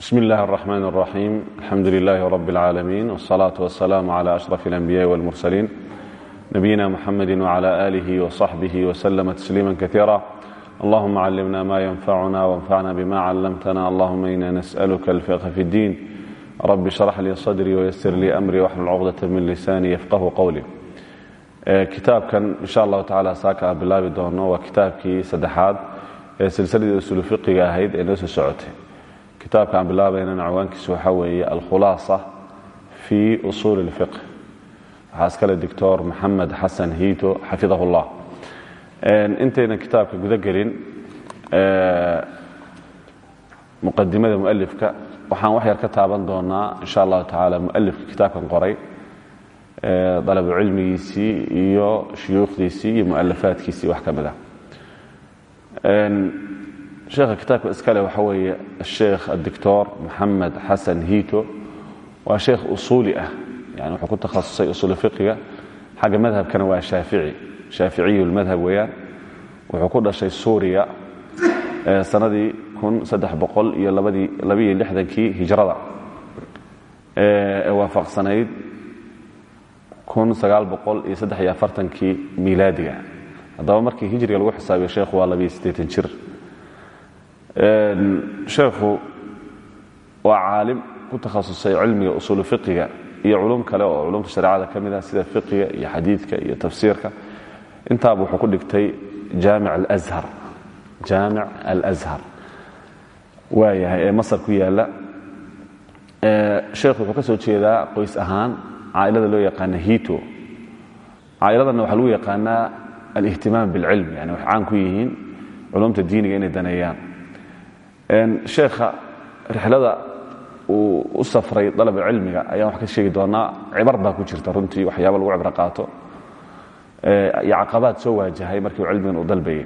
bsm اllahi الرحmn الرaxيim alxamdu لlah rb العaalamiin والصlaaة والسlاam عlى أشرف الأنbiyaءi والmursalيin nabiyina mxamedi وعlى آlih وصaxbih وslma تsliima kaثيirا allahuma climna ma ynfacuna وانfacna bma clamtna allahuma ina nasأlka اlfiqh fi الdin rbi شhrx lii صdrي وysr lii أmri wxlul cqdaة min lisani yfqhu qwlي kitaabkan insha allahu tacala saaka aan bilaabi doono waa kitaabkii saddexaad ee silsiladii usulu fiqiga ahayd kitaabka aan bilaabaynana ciwaankiisu waxaa weeye alkhulaasa fi usuuli اlfiqh waxaa iskale doctor maxamed xasan hiito xafidahu اllah intaynan kitaabka guda gelin muqadimada mualifka waxaan wax yar ka taaban doonaa insha allahu tacaala mualifka kitaabkan qoray dalabu cilmigiisii iyo shuyuukhdiisii iyo mualafaadkiisii wax ka mid ah sheekha kitaabka iskale waxaa weeye asheekh adoctor moxamed xasan hiito waa sheekh usuuli ah yani wuxuu ku takhasusay usuuli fiqiga xagga madhabkana waa shaafici. Shaaficiyu lmadhab weeyaan. Wuxuu ku dhashay suuriya sanadii iyo labadii labiiyo lixdankii hijrada ee waafaqsanayd iyo afartankii miilaadiga haddaba markii hijriga lagu xisaabiyo sheekhu waa labiiyo siddeetan jir sheekhu waa caalim ku takhasusay cilmiga usuulu fiqiga iyo culum kale oo culumta shareecada ka ah sida fiqiga iyo xadiidka iyo tafsiirka. Intaaba wuxuu ku dhigtay jaamic alashar jaamic alashar waayahay ee masar ku yaalla. Sheekhu wuxuu ka soo jeedaa qoys ahaan caailada loo yaqaana hito caailadanna waxaa lagu yaqaanaa alihtimaam bilcilm yani waxay ku yihiin culumta diiniga inay daneeyaan sheekha rixlada uu u safray dalaba cilmiga ayaan wax ka sheegi doonaa. Cibar baa ku jirta runtii waxyaaba lagu cibro qaato. Iyo caqabaad soo waajahay markii cilmigan uu dalbayay.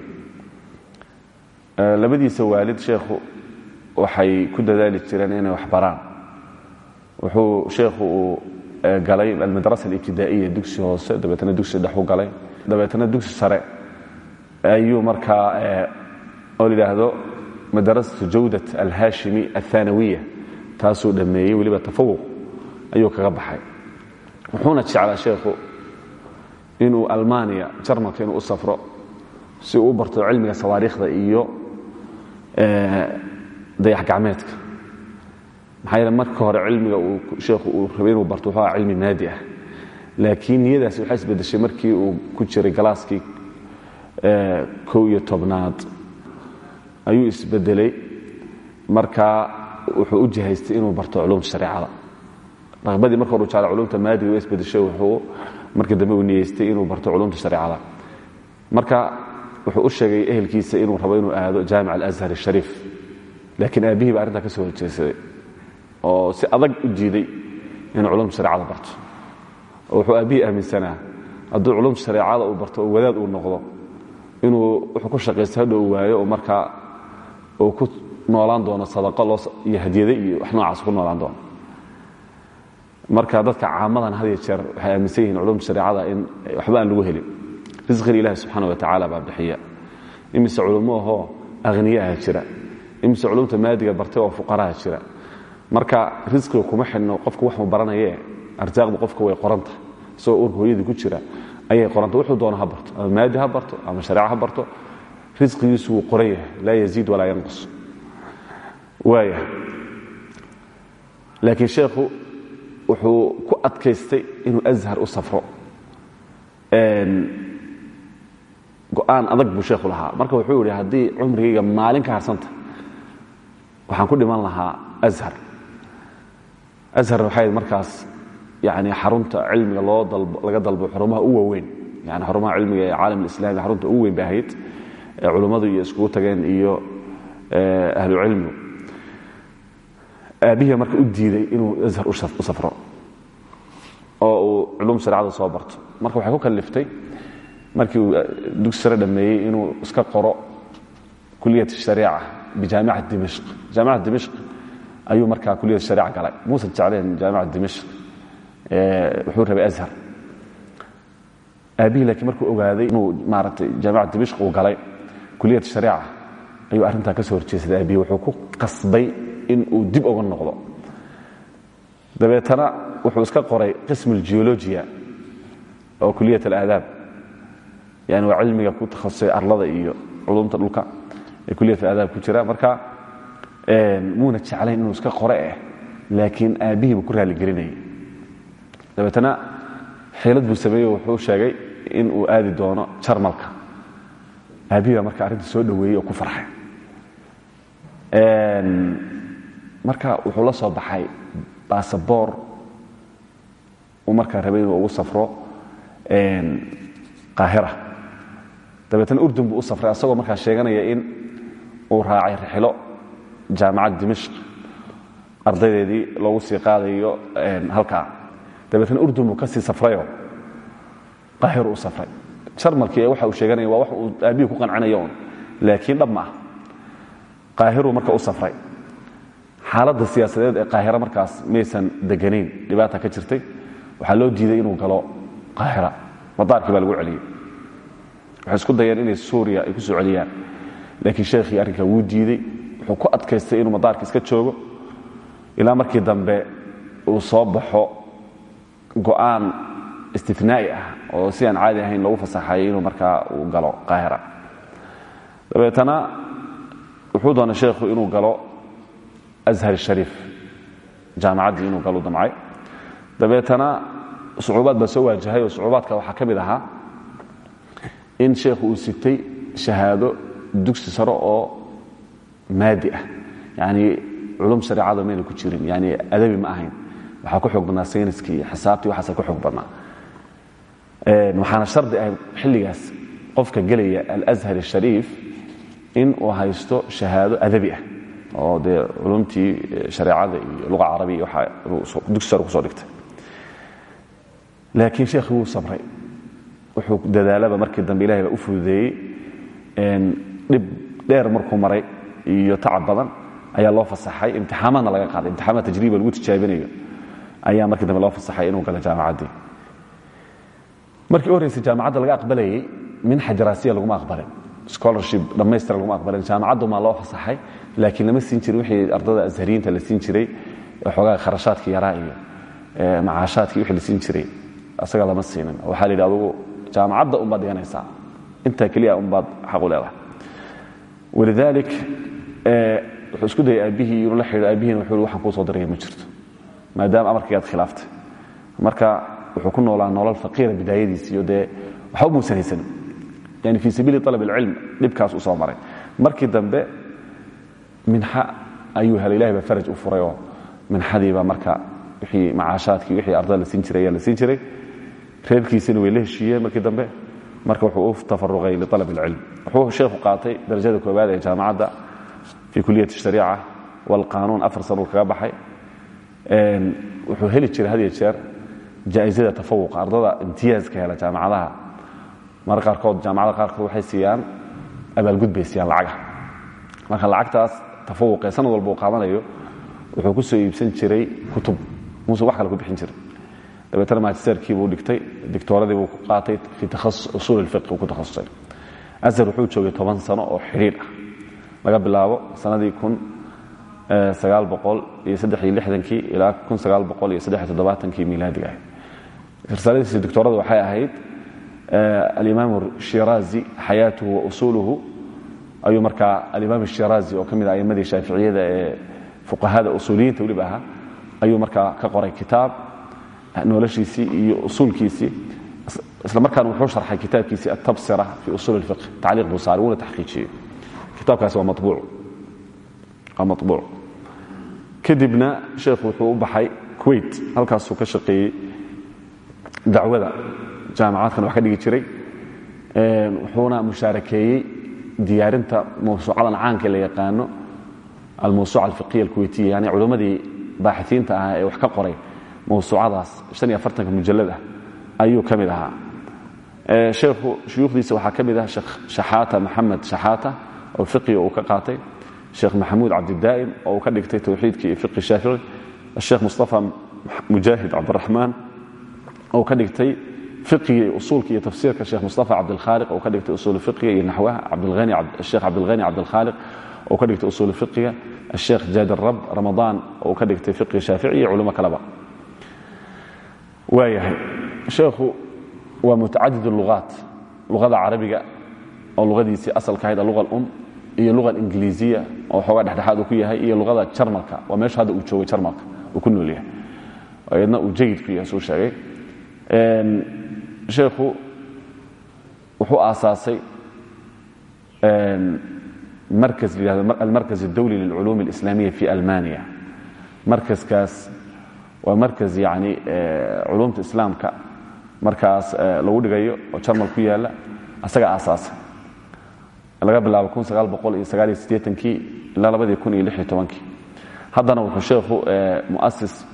Labadiisa waalid sheekhu waxay ku dadaali jireen inay wax baraan. Wuxuu sheekhu uu galay almadrasa alibtidaa'iya dugsi hoose dabeetna dugsi dhexu galay. Dabeetna dugsi sare ayuu markaa oo layidhaahdo madrasatu jawdat alhaashimi althanawiya taasuu dhammeeyey weliba tafawuq ayuu kaga baxay wuxuuna jeclaa sheekhu inuu almaniya jarmalka inuu safro si uu barto cilmiga sawaariikhda iyo dayax gacmeedka maxaa yeele marka hore cilmiga uu sheekhu uu rabay inuu barto wuxuu cilmi maadi ah laakiin niyadaasi waxay isbedeshay markii uu ku jiray galaaskii kow iyo ayuu isbedelay. Markaa wuxuu u jihaystay inuu barto culumta shareecada. Raqbadii marka hore u jecla culumta maadiga u isbedeshay wuxuu markii dambe uu niyeystay inuu barto culumta shareecada. Marka wuxuu u sheegay ehelkiisa inuu rabo inuu aado jaamic alashar ashariif laakiin aabbihii ba arrintaa ka soo horjeesaday oo si adag u jiiday inuu culumta shareecada barto. Wuxuu aabbihii aaminsanaa hadduu culumta shareecada uu barto wadaad uu noqdo inuu wuxuu ku shaqaysta hadho u waayo oo uu ku noolaan doono sadaqo iyo hadiyade iyo wax noocaas ku noolaan doono. Marka dadka caamadan had jeer waxay aaminsan yihiin culumta shareecada in waxba aan lagu helin. Risqiga ilaahi subxaana wa tacaala baa bixiya. Imise culummo ahoo akhniyaha jira. Imise culumta maadiga bartay oo fuqaraha jira. Marka risqiga kuma xidhno qofku waxuu baranayee arsaaqdu qofka way qoranta. Isagoo ur hooyadii ku jira ayay qoranta. Wuxuu doono barto ama maadi ha barto ama shareeco ha barto risqigiisu wuu qoran yahay. Laa yaziid walaa yanqus. Waaya laakiin sheekhu wuxuu ku adkaystay inuu ashar u safro. Go'aan adag buu sheekhu lahaa. Marka wuxuu yidhi haddii cumrigayga maalin ka harsanta waxaan ku dhiman lahaa ashar ashar waxay markaas yani xarunta cilmiga loo laga dalbo xarumaha u waaweyn. Yani xarumaha cilmiga ee caalam alislami xarunta ugu weyn ba ahayd. ee culummadu iyo iskugu tageen iyo ahlucilmigu aabbihii marka u diiday inuu ashar u safro oo uu culum shareecada soo barto. Marka waxay ku kaliftay markii uu dugsi sare dhammeeyey inuu iska qoro kuliyat shariica bijaamicat dimashq. Jaamicat dimashq ayuu markaa kuliyat shariica galay. Muusan jecleen jaamicat dimashq wuxuu rabay ashar aabbihii laakiin markuu ogaaday inuu maaragtay jaamicat dimashq uu galay kuliyat shariica. Ayuu arrintaa ka soo horjeesaday aabbihii. Wuxuu ku qasbay in uu dib uga noqdo. Dabeetana wuxuu iska qoray qism algeologia oo kuliyat alaadaab yani waa cilmiga ku takhasusay arlada iyo culumta dhulka ee kuliyat alaadaab ku jira. Marka muuna jeclayn inuu iska qore eh laakiin aabbihii buu ku raaligelinayay dabeetana xeelad buu sameeyey. Wuxuu sheegay in uu aadi doono jarmalka aabbihii baa marka arrinta soo dhoweeyey oo ku farxay. Marka wuxuu la soo baxay basaboor uu markaa rabay inuu ugu safro qaahira. Dabeetna urdun buu u safray asagoo markaa sheeganaya in uu raacay rixilo jaamacad dimashq. Ardaydeedii loogu sii qaadayo halkaa. Dabeetna urdun buu ka sii safrayo. Qaahir u safray jarmalkii waxa uu sheeganaya waa wax uu aabbihii ku qancinayo laakiin dhab ma ah qaahiruu marka u safray. Xaaladda siyaasadeed ee qaahira markaas maysan deganayn dhibaata ka jirtay waxaa loo diiday inuu galo qaahira. Madaarkii baa lagu celiyey waxay isku dayeen inay suuriya ay ku soo celiyaan. Laakiin sheekhii arrinkaa wuu diidey wuxuu ku adkaystay inuu madaarka iska joogo. Ilaa markii dambe uu soo baxo go'aan istinaa'i ah oo si aan caadi ahayn loogu fasaxayay inuu markaa uu galo qaahira. Dabeetana wuxuu doonay sheekhu inuu galo ashar shariif jaamacaddii inuu galo damcay. Dabeetana sucuubaad baa soo waajahay oo sucuubaadka waxaa ka mid ahaa in sheekhu uu sitay shahaado dugsi sare oo maadi ah. Yani culum shareecada mayna ku jirin. Yani adabi ma ahayn. Waxaa ku xoog badnaa sayniskii iyo xisaabtii waxaasa ku xoog badnaa waxaana shardi ahayd xilligaas qofka gelaya alashar shariif in uu haysto shahaado adabi ah. Oo dee culumtii shareecada iyo luga carabiya waxa dugsi sare ku soo dhigtay. Laakiin sheekhi wuu sabray. Wuxuu dadaalaba markii dambe ilahay baa u fududeeyey. Dhib dheer markuu maray iyo tacab badan ayaa loo fasaxay. Imtixaamaadna laga qaaday. Imtixaamaad tajriba lagu tijaabinayo. Ayaa markii dambe loo fasaxay inuu galo jaamacaddii markii u horreysay jaamacadda laga aqbalayey minxa daraasiya laguma aqbalin. Scholarship dhammaystira laguma aqbalin. Jaamacaddu maa loo fasaxay laakiin lama siin jirin wixii ardada ashariyiinta la siin jiray xoogaa kharashaadkii yaraa iyo macaashaadkii wixii la siin jiray. Asaga lama siinin. Waxaa la yidhi adugu jaamacadda unbaad dhiganaysaa intaa keliya unbaad xaq u leedahay. Walidaalik wuxuu isku dayay aabbihii inuu la xidhiidho aabbihiina wuxuu waxaan kuu soo diraya ma jirto. Maadaama amarkaygaad khilaaftay marka wuxuu ku noolaa nolol faqiira bidaayadiisi iyo dee waxba muusan haysan yani fii sabiili alab alcilm dhibkaas u soo maray. Markii dambe minxa ayuu helay ilahay baa faraj u furay oo minxadiiba marka wixii macaashaadkii wixii ardada la siin jiray ayaa la siin jiray. Reerkiisina way la heshiiyeen markii dambe. Marka wuxuu u tafaruqay lialab alcilm. Wuxuu sheekhu qaatay darajada koowaad ee jaamacadda fii kuliyat shariica walqaanuun afar sanuu kaga baxay. Wuxuu heli jiray had iyo jeer jaa'izada tafawuqa ardada imtiyaaska hela jaamacadaha. Mar qaarkood jaamacada qaarkood waxay siiyaan abaalgud bay siiyaan marka lacagtaas tafawuqee sanad walba uu qaadanayo wuxuu ku soo iibsan jiray kutub. Muuse wax kale ku bixin jiray. Dabeetana magisterkii buu dhigtay dictooradii buu ku qaatay fii usuul ilfiqi uu ku takhasusay azhar wuxuu joogay toban sano oo xidhiidh ah. Laga bilaabo sanadii kun sagaal boqol ilaa kun sagaal miilaadiga ahayd risaaladiisa doctorada waxay ahayd alimaam shiraazi xayaatuhu wa usuluhu ayuu markaa alimaam shiraazi oo ka mid ah aimmadii shaaficiyada ee fuqahada usuuliyiinta weliba ahaa ayuu markaa ka qoray kitaab noloshiisii iyo usuulkiisii. Isla markaana wuxuu sharxay kitaabkiisii atabsira fi usuul اlfiq tacliiq buu saaray wuuna taxqiijiyey. Kitaabkaasi waa mabuuc kadibna sheekhu wuxuu u baxay kuwait halkaasuu ka shaqeeyey dacwada jaamacaadkan wax ka dhigi jiray wuxuuna mushaarakeeyey diyaarinta mawsuucadan caanka la yaqaano almawsuuca alfiqiya alkuweytiya yani culimmadii baaxiiinta ahaa ee wax ka qoray mawsuucadaas. Afartanka mujalad ah ayuu ka mid ahaa. Sheekhu shuyuukhdiisa waxaa ka mid ah sheekh shaxaata maxamed shaxaata oo fiqiga uu ka qaatay sheekh maxamuud cabdidaa'im oo uu ka dhigtay towxiidkii iyo fiqi shaafici sheekh mustafa mujaahid cabdiraxmaan oo ka dhigtay fiqiga iyo usuulka iyo tafsiirka sheekh mustafa cabdilkhaaliq oo ka dhigtay usuul fiqiga iyo naxwaha sheekh cabdilghani cabdilkhaaliq oo ka dhigtay usuul fiqiga asheekh jaadir rab ramadaan oo ka dhigtay fiqiga shaafici iyo culimo kaleba. Waayahay sheekhu waa mutacadid lugaat luqada carabiga oo luqadiisii asalka ahayd aluga alum iyo luga ingiliisiya oo xoogaa dhexdhexaad uu ku yahay iyo luqada jarmalka waa meesha hadda uu joogay jarmalka uu ku nool yahay. Iyadna uu jayid ku yahay suu sheegay sheekhu wuxuu aasaasay markaz la yihahdo almarkaz اdawli lilculuum اlislaamiya fi almaniya markaskaas waa markaz yani culumta islaamka. Markaas lagu dhigayo oo jarmal ku yaalla asaga aasaasay. Laga bilaabo kii ilaa labadii kun haddana wuxuu sheekhu muasis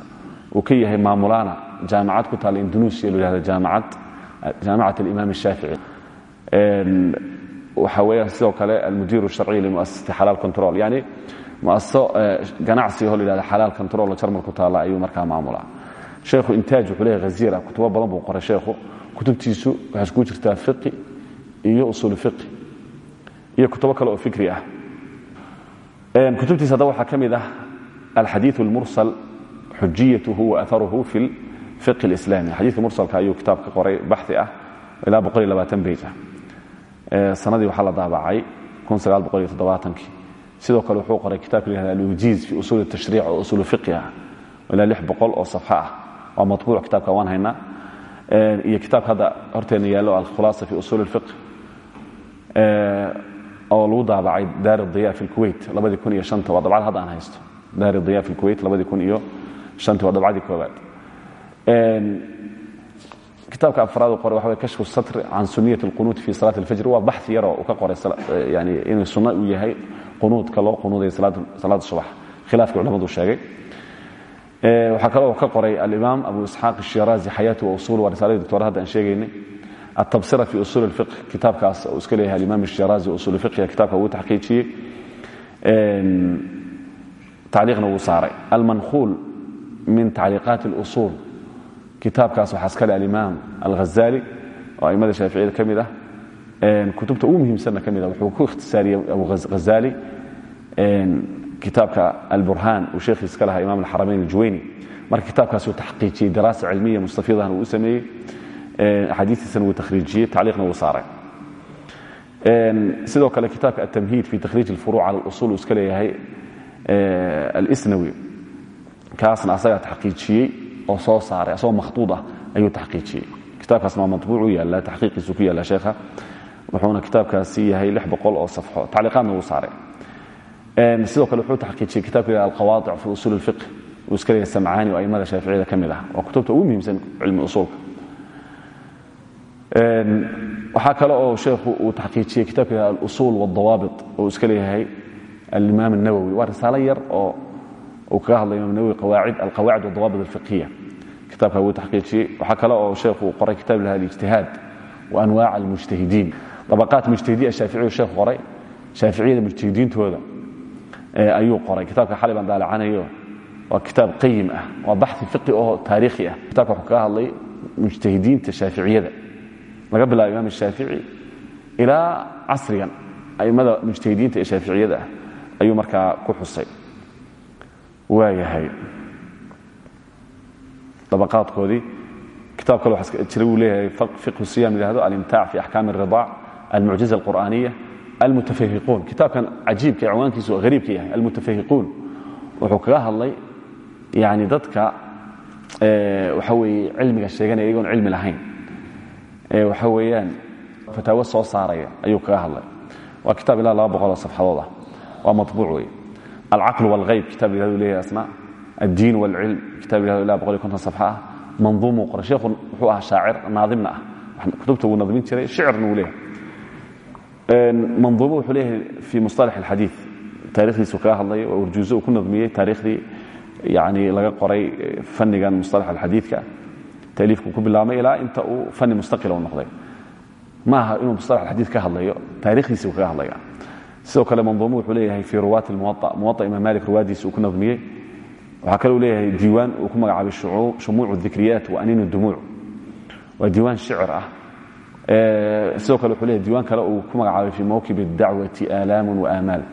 uu ka yahay maamulaana jaamacad ku taala indonesia la yihahdo jaamacad jaamacat alimaam الshaafici waxa weeyaan sidoo kale almudiir الsharciy limuasasati xalaal control yani muasaso ganacsiga ho la yihahdo xalaal control oo jarmal ku taala ayuu markaa maamulaa sheekhu intaaj wuxuu leeyahay haziira kutubo badan buu qoray sheekhu kutubtiisu waxay iskugu jirtaa fiqi iyo usuul fiqi iyo kutubo kale oo fikri ah kutubtiisa hadda waxaa ka mid ah alxadiiث اlmursal xujiyatuhu waaharuhu fi fiqi اlislami xadiidka mursalka ayuu kitaab ka qoray baxi ah ilaa beyj ah. Sanadii waxaa la daabacay toddobaatankii. Sidoo kale wuxuu qoray kitabka la yihahda alwajiiz fi usuuli tashriic oo usuulu fiqi ah ilaa oo safxo ah. Waa matbuuc kitabka waan haynaa. Iyo kitaabka hadda horteena yaallo alkhulaasa fi usuuli اlfiq oo lagu daabacay daar diya fi anta waa dabcad hadda aan haysto. Daar diya fi anti waa dabcadii koobaad kitaabka afraad qore waxa way kashfu satr can suniyat اlqunuut fi salaat اlfajr waa baxi yaroo uu ka qoray yani inuu sunno uu yahay qunuudka loo qunuuday salaada subax khilaafkii culamadu sheegay waxaa kaloo ka qoray alimaam abu isxaaq الshiraazi xayaati wa usul waa risaaladii doctora hadda aan sheegaynay التبصرة في أصول الفقه kitaabkaas uu iska leeyahay الإمام الشhirازي usul فقhiga kitabka uu taxqiijiyey tacliiqna wuu saaray almankuul min tacliiqaati الأصuل kitaabkaas waxaa iska le alimaam alghazali oo aimada shaaficiyada ka mid ah. Kutubta ugu muhiimsanna ka mid ah wuxuu ku ikhtisaariyey abu ghazali. Kitaabka alburhan uu sheekhiis ka lahaa imam alxaramayn aljuwayni. Marka kitaabkaasuu taxqiijiyey daraasa cilmiya mustafiidahna uu u sameeyey. Axaadiistiisana wuu takhriijiyey tacliiqna wuu saaray. Sidoo kale kitaabka atamhiid fi takhriij اlfuruuc cala اlusul uu iska leeyahay alisnawi. Kaasna asagaa taxqiijiyey oo soo saaray asagoo makhduud ah ayuu taxqiijiyey kitaabkaasna waa maطbuuc u yaala taxqiiqiisu ku yaala sheekha wuxuuna kitaabkaasi yahay lix boqol oo safxo tacliiqaadna wuu saaray sidoo kale wuxuu taxqiijiyey kitabka yihah alqawaadic fi usul اlfiqh uu iska leeyahay samcaani oo aimada shaaficiyada ka mid ah waa kutubta ugu muhiimsan cilmi usulka waxaa kale oo sheekhu uu taxqiijiyey kitabka yihah alusul wاdawaabit oo iska leeyahay alimaam الnawowi waa risaalo yar oo uu kaga hadlay imam nawowi alqawaacid wadawaabit alfiqhiya kitabka wuu taxqiijiyey waxaa kale oo sheekhu qoray kitab laha alijtihaad wa anwaac almujtahidiin. Dabaqaat mujtahidiya shaaficiyu sheekhu qoray shaaficiyada mujtahidiintooda ayuu qoray. Kitabka xali baan daalacanayo waa kitaab qayim ah waa baxi fiqi oo taariikhi ah. Kitabka wuxuu kaga hadlay mujtahidiinta shaaficiyada. Laga bilaabo imaam shaafici ilaa casrigan aimada mujtahidiinta ee shaaficiyada ah ayuu markaa ku xusay waayahay dabaqaadkoodii kitaab kale waxaa jira wuu leeyahay fiqhu siyam yidhahdo alimtaac fi axkaam alridaac almucjiza alqur'aaniya almutafahiquun. Kitaabkan cajiibka icwaankiisu hariibka yahay almutafahiquun. Wuxuu kaga hadlay yani dadka waxa weeye cilmiga sheeganaya iyagoon cilmi lahayn. Waxa weeyaan fataawo soo saaraya ayuu kaga hadlay. Waa kitaab ilaa laba boqoloo ah. waa matbuuc alcaql wاlghayb kitab yihahdu leeyahay asna addiin wاlcilm kitab yihahdo ilaa boqol iyo konton safxa ah manduumuu qoray sheekhu wuxuu ahaa shaacir naadimna ah kutubta wuu nadmin jiray shicirna wuu leeyahay manduumo wuxuu leeyahay fi musطalax اlxadiiث taarikhdiisu kaga hadlay waa urjuuzo uu ku nadmiyey taarikhdii yani laga qoray fannigan musطalax alxadiidka taliifku ku bilaabmay ilaa inta uu fani mustaqila u noqday ma aha inuu musطalax alxadiid ka hadlayo taarikhdiisi uu kaga hadlaya sidoo kale manduumo wuxuu leeyahay fii ruwaati muwaa muwaa imaam malik ruwaadiisa uu ku nadmiyey waxaa kale uu leeyahay diiwaan uu ku magacaabay shumuucu dikriyaat wa aninu dumuuc. Waa diiwaan shicir ah. Sidoo kale wuxuu leeyahay diiwaan kale uu ku magacaabay fii mawkib اdacwati aalaamun waamaal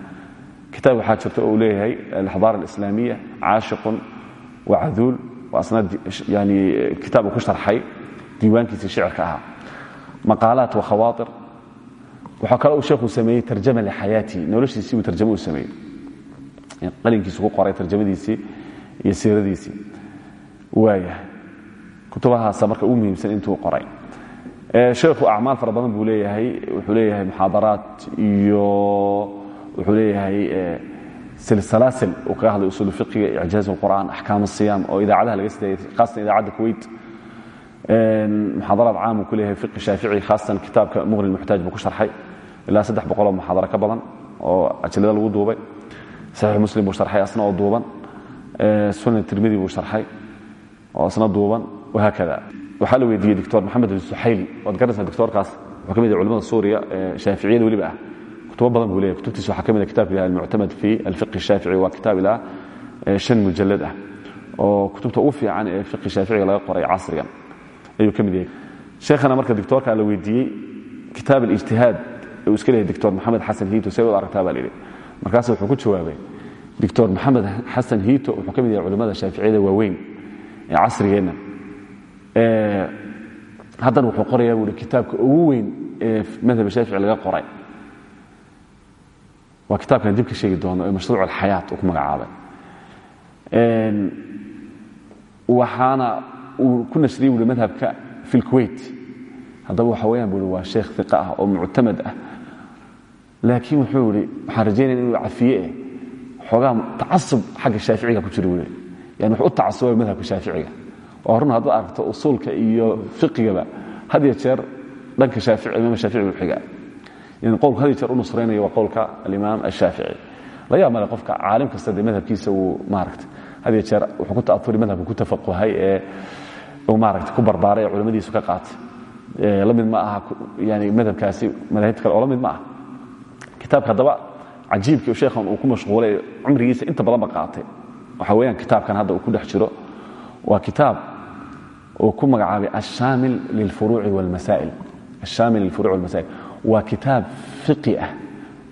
kitaab waxaa jirta uu leeyahay alxdaara alislaamiya caashiqun wacaduul waa asnaad yani kitaab uu ku sharxay diiwaankiisii shicirka ahaa. Maqaalaat wakhawaatir waxaa kale uu sheekhu sameeyey tarjama lixayaatihi noloshiisii buu tarjamo u sameeyey. Qalinkiisu ku qoray tarjamadiisii iyo siiradiisii. Waaya. Kutubahaasa marka ugu muhiimsan intuu qoray. Sheekhu acmaal fara badan buu leeyahay wuxuu leeyahay muxaadaraat iyo wuxuu leeyahay silsalaasil uu kaga hadlay usul fiqiga icjaaz alqur'aan axkaam asiyaam oo idaacadaha laga sidaayay khaasatan idaacadda kuwait. Muxaadaraad caam uu ku leeyahay fiqi shaafici khaasatan kitaabka muqni muxtaaj buu ku sharxay ilaa saddex boqoloo ka badan oo ajalada lagu duubay. Saxiix muslim buu sharxay asna oo duuban. Sunan tirmidi buu sharxay oo asna duuban. Wahaakada waxaa la weydiiyey doctor maxamed bin suxayli waad garanaysaa doctorkaas wuxuu culimada suuriya ee shaaficiyada weliba ah. Kutubo badan buu leeyahay. Kutubtiisa waxaa ka mid ah kitabka ilaha almuctamad fi alfiqi shaafici waa ilaa shan mujallad ah. Oo kutubta ugu fiican ee fiqi shaaficiga laga qoray casrigan. Ayuu ka yahay. Sheekhana marka doctorka la weydiiyey kitaab alijtihaad uu iska leeyahay doctor maxamed xasan hiito see aragtaa baa layidhi markaas wuxuu ku jawaabay doctor maxamed xasan hiito wuxuu ka mid yahay culimmada shaaficiyada waaweyn ee casrigeenna. Haddana wuxuu qorayaa buuhi kitaabka ugu weyn ee madhab shaafici laga qoray. Waa kitaabkan dib sheegi doono ee mashruuc alxayaat uu ku magacaabay. Waxaana uu ku nashriyey madhabka fi lkuwait haddaba waxa weeyaan buuhi waa sheekh iqa ah oo muctamad ah laakiin wuxuu ihi waxaan rajaynaya inuu cafiye eh. Xoogaa tacasub xagga shaaficiga ku jira yani wuxuu u tacasubay madhabka shaaficiga oo run haddaad aragto usuulka iyo fiqigaba had iyo jeer dhanka imaam shaafici buu xigaa. In qowlku had iyo jeer u nusraynayo waa qowlka alimaam ashaafici la yaab male qofka caalim kasta dee madhabkiisa uu maaragta had iyo jeer wuxuu ku ta'afuri madhabka ku tafaquhay ee uu maaragta ku barbaaray ee culimmadiisu ka qaatay. La mid ma aha yani madhabkaasi madaahibta kale oo la mid ma aha kitaabka haddaba cajiibkii sheekhan uu ku mashquulay cumrigiisa inta badan ba qaatay. Waxa weeyaan kitaabkan hadda uu ku dhex jiro waa kitaab uu ku magacaabay ashaamil lilfuruuci walmasaa'il. Ashaamil lilfuruuci walmasaa'il. Waa kitaab fiqi ah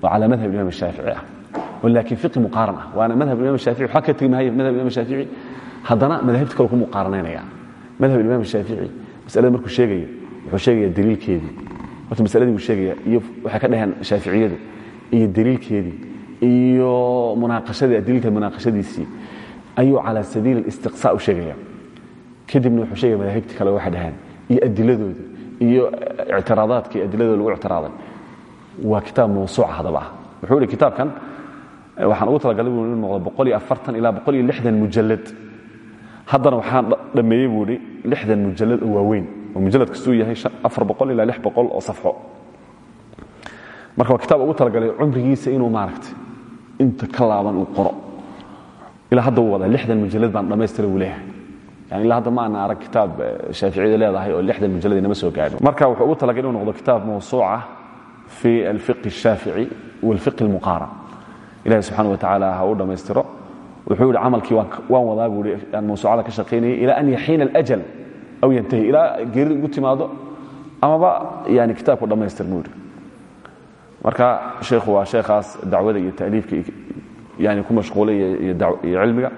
oo calaa madhab imam shaafici ah. Oo laakiin fiqi muqaaran ah. Waana madhab imam shaafici waxaa ka tegi mahaya madhab imam shaafici haddana madaahibta kale ku muqaaranaynaya madhab imam shaafici masalada markuu sheegayo wuxuu sheegaya daliilkeedii. Horta masaladii buu sheegaya iyo daliilkeedii iyo munaaqashadii daliilka munaaqashadiisii ayuu calى sabiil اlistiqsa u sheegaya. Kadibna wuxuu sheegaya madaahibti kale waxay dhaheen iyo adiladooda iyo ictiraadaadkii adiladooda lagu ictiraaday. Waa kitaab mawsuuca hadaba ah. Wuxuu ihi kitaabkan waxaan ugu talagalay buu inu noqdo boqol iyo afartan ilaa boqol iyo lixdan mujalad haddana waxaan dhammeeyey buu ihi lixdan mujalad oo waaweyn oo mujalad kastuu yahay afar boqol ilaa lix boqol oo safxo marka waa kitaab ugu talagalay cumrigiisa inuu maaragtay inta ka laaban uu qoro. Ilaa hadda wuu wadaa lixdan mujalad baan dhammaystira wuu leeyahay. Yani ilaa hadda ma ana arag kitaab eh, shaaficiyada leedahay oo lixdan mujalad inama soo gaadhin marka wuxuu ugu talagalay inuu noqdo kitaab mawsuuca fi alfiqi ashaafici walfiqi almuqaaran ilahi subxana wa tacaala ha uu dhammaystiro wuxuu yihi camalkii waan wadaa buu i aan mawsuucada ka shaqaynayay ilaa an yaxiina aljal aw yantahi. Ilaa geeridu igu timaado amaba yani kitaabku dhammaystir buu yidhi marka sheekhu waa sheekhaas dacwada iyo taaliifka yani ku mashquulay iyo cilmiga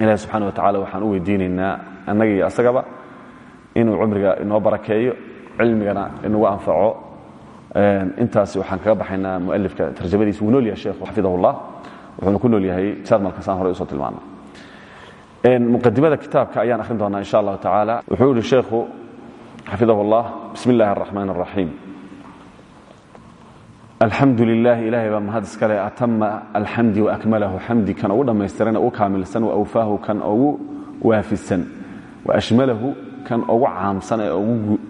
ilahi subxana wa tacala waxaan u weydiinaynaa annaga iyo asagaba inuu cumriga inoo barakeeyo cilmigana inagu anfaco intaas waxaan kaga baxaynaa mualifka tarjamadiisa wuu nool yahay sheekhu xafidahu llah wuxuuna ku nool yahay jarmalka saan horey usoo tilmaana muqadimada kitaabka ayaan akhrin doonaa insha allahu tacaala wuxuu yihi sheekhu xafidahu llah bismi اllahi الraxmaan الraxiim alxamdu lilah ilahay baa mahad iskale atama alxamdi waakmalahu xamdi kan ugu dhammaystirana u kaamilsan waawfaahu kan ugu waafisan waashmalahu kan ugu caamsan ee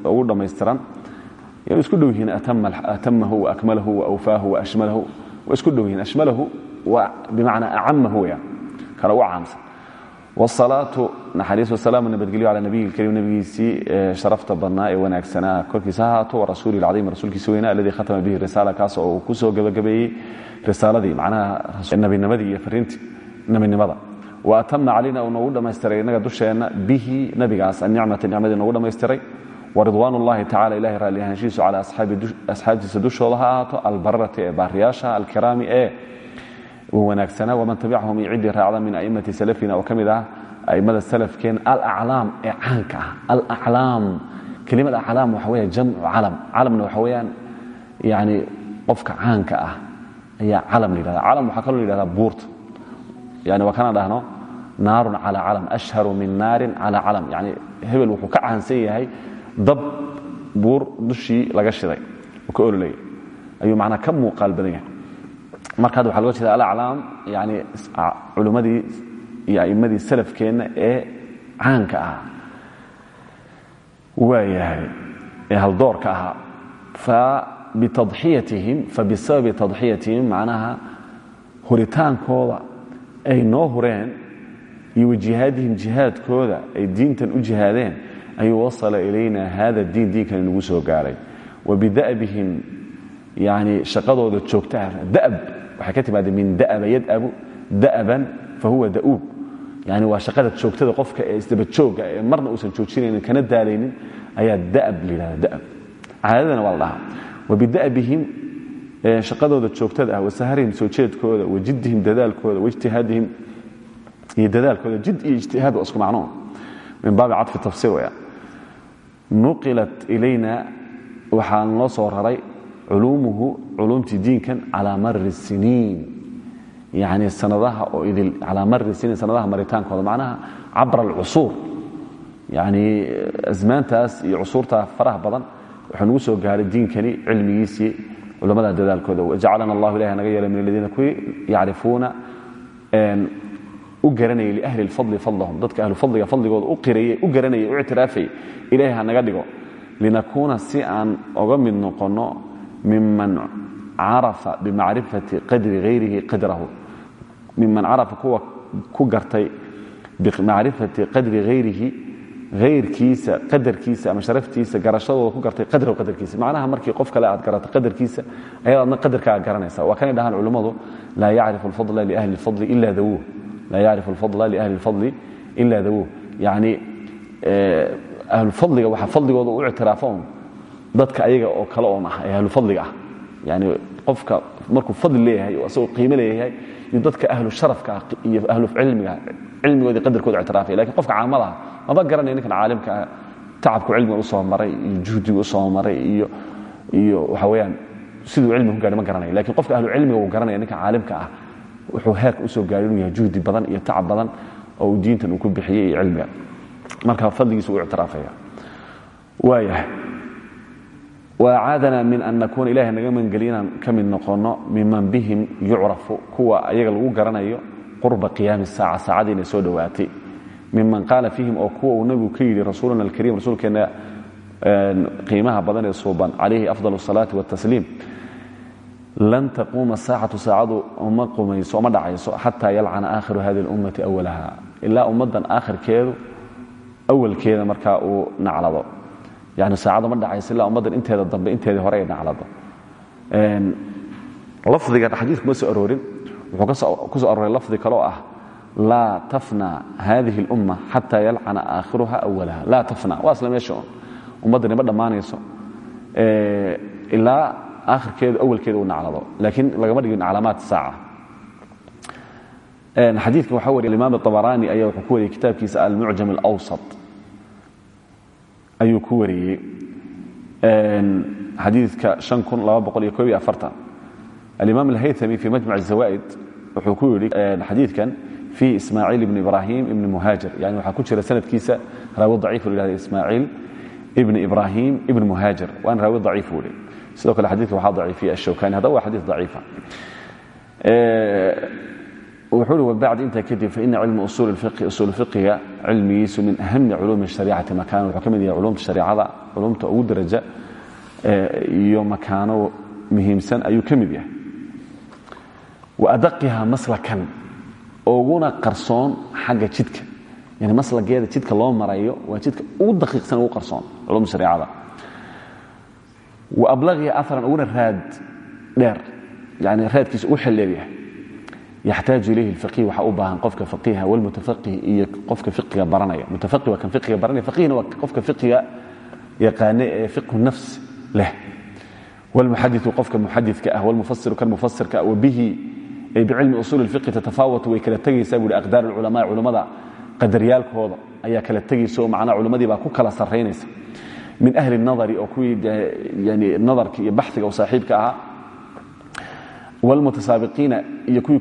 ugu dhammaystiran yay isku dhow yihiin atamahu waakmalahu waawfaahu waashmalahu waa isku dhow ashmalahu waa bimacnaa acamahu weya kan ugu caamsan wsalaatu naxariis wasalaamu nabadgelyo cala nabiyi lkariim nabigiisii sharafta badnaa ee wanaagsanaa korkiisa ha ahaato warasuuli lcadiim rasuulkiisa weynaa alladii khatama bihi risaala kaas oo uu ku soo gebagabeeyey risaaladii macnaha nabinimadii iyo fariintii nabinimada wa atama calayna uu noogu dhammaystiray innaga dusheenna bihi nabigaas anicmata nicmadii noogu dhammaystiray waridwaan ullahi tacala ilahay raalli ahaanshihiisu cala asxaabtiisa dushooda ha ahaato albararati ee baariyaasha alkiraami ee wanaagsanaa waman tabicahum iyo ciddii raacda min a'immati salafina oo ka mid ah a'immada salafkeen alaclaam ee caanka ah alaclaam kelimad aclaam waxa weya jamcu calam calamna waxa weeyaan yani qofka caanka ah ayaa calam la yidhahda calam waxaa kaloo la yidhahdaa buurta yani waa kana dhahno naarun calaa calam ashharu min naarin calaa calam. Yani hebel wuxuu ka caansan yahay dab buur dushii laga shiday oo ka ololaya ayuu macnaa ka muuqaal badan yahay marka hadda waxa loga jeeda alaclaam yani culimmadii iyo a'immadii salafkeenna ee caanka ah waayahay ee haldoorka ahaa. Fabitadxiyatihim fabisababi tadxiyatihim macnaha huritaankooda ay noo hureen iyo wajihaadihim jihaadkooda ay diintan u jihaadeen ayuu wasala ilayna hada diin diinkan nagu soo gaaray. Wabida'bihim yani shaqadooda joogtaha da'b waxay ka timaadee min da'aba yad'abu da'ban fahuwa da'uub. Yani waa shaqada joogtada qofka ee isdabajooga ee marna uusan joojinaynin kana daalaynin ayaa da'b la yidhahda da'b caadadana waa la dhahaa. Wabida'bihim shaqadooda joogtada ah wasaharihim soo jeedkooda wajiddihim dadaalkooda waijtihaadihim iyo dadaalkooda jid iyo ijtihaad waa isku macnoo min baabi caطfi tafsiir weya nuqilat ilayna waxaa noo soo raray culuumuhu culuumtii diinkan calaa mari siniin. Yani sanadaha oo idil calaa mari siniin sanadaha maritaankooda macnaha cabra alcusuur. Yani asmaantaas iyo cusuurtaa faraha badan wuxuu nagu soo gaaray diinkani cilmigiisii culamada dadaalkooda. Wajacalana allahu ilahi naga yeelay min aladiina kuwii yacrifuuna u garanayay liahli lfadli fadlahum. Dadka ahlu fadliga fadligooda u qirayay u garanayay u ictiraafayay ilahay ha naga dhigo miman carafa bimacrifati qadri hayrihi qadrahu miman carafa kuwa ku gartay bimacrifati qadri hayrihi hayrkiisa qadarkiisa ama sharaftiisa garashadooda ku gartay qadrahu qadarkiisa macnaha markii qof kale aad garato qadarkiisa ayaad adna qadarkaaga garanaysa waa kanay dhahaan culummadu laa yacrifu alfadla liahli lfadli ila dawuh laa yacrifu alfadla liahli lfadli ila dawuh yacni ahlufadliga waxaa fadligooda u ictiraafa un dadka ayaga oo kale oon ah ee ahlufadliga ah. Yani qofka markuu fadli leeyahay oo asagoo qiimo leeyahay iyo dadka ahlu sharafka ah iyo ahlu cilmiga cilmigoodii qadarkooda ictiraafaya laakiin qofka caamadaha maba garanaya ninkan caalimka ah tacabku cilmiga u soo maray iyo juhdiga u soo maray iyo iyo waxa weyaan siduu cilmiga ku gaadhay ma garanaya laakiin qofka ahlu cilmiga wuu garanaya ninka caalimka ah wuxuu heerka u soo gaaray inuu yahay juhdi badan iyo tacab badan oo uu diintan uu ku bixiyey cilmiga. Marka fadligiisa uu ictiraafaya. Waayahay wacaadana min an nakuuna ilahay naga mangeliy inaan noqono miman bihim yucrafu kuwa ayaga lagu garanayo qurba qiyaami saaca saacadii inay soo dhowaatay miman qaala fiihim oo kuwa uu nabigu ka yidhi rasuuluna qiimaha badan ee suuban calayhi afdal asalaati watasliim lan taquuma saacatu saacadu uma qumayso uma dhacayso xataa yalcana aakhiru hadi اlummati awalaha ilaa ummaddan aakhirkeedu awalkeeda markaa uu naclado yani saacadu ma dhacayso ilaa ummaddan inteeda dambe inteedii hore ay naclado lafdigan xadiidku ma soo aroorin. Wuxuu ku soo arooray lafdi kaloo ah laa tafna hadihi اlumma xata yalcana aakhiruha awalaha laa tafna waa isla meesha un ummaddani ma dhammaanayso. Ilaa aakhirkeedu awalkeeda uu naclado. Laakiin lagama dhigin calaamaat saaca. Xadiidkan waxaa wariya imaam abarani ayaa wuxuu ku wariyey kitaabkiisa almucjam alawsat ayuu ku wariyey. Xadiidka alimaam alhaytami fi majmac zawaa'id wuxuu ku yidhi xadiidkan fiihi ismaaciil ibn ibrahim ibn muhaajir. Yani waxaa ku jira sanadkiisa raawi daciif u yhahda ismaaciil ibn ibrahim ibn muhaajir. Waana raawi daciif u yihi sidoo kale xadidka waxaa daciifiya ashawkani haddaba waa xadiid daciifa wuxuu ui wabacd intaa kadib faina cilmu usuul usuulfiqiga cilmigiisu min ahami culuumi shariicati makaano wuxuu ka mid yahay culumta shariicada culumta ugu daraja iyo makaano muhiimsan ayuu ka mid yahay wa adaqiha maslakan uguna qarsoon xagga jidka yani maslageeda jidka loo marayo waa jidka ugu daqiiqsan ugu qarsoon culumta shariicada wa ablaqiha aharan uguna raad dheer yani raadkiisa ugu xeleelyahay yaxtaaju ilayhi اlfaqih waxaa u baahan qofka faqiha wاlmutafaqih iyo qofka fiqiga baranaya mutafaqih waa kan fiqiga baranaya faqihna waa qofka fiqiga yaqaane ee fiqhu nafs leh wاlmuxadiثu qofka muxadidka ah wاlmufasiru kan mufasirka ah wabihi ay bicilmi usuuli اlfiqhi tatafaawatu way kala tegaysaa buuhi aqdaar اlculamaa culammada qadaryaalkooda ayaa kala tegaysa oo macnaha culammadii baa ku kala sarraynaysa min ahli الnadari oo kuwii yani nadarka iyo baxiga oo saaxiibka ahaa wاlmutasaabiqiina iyo kuwii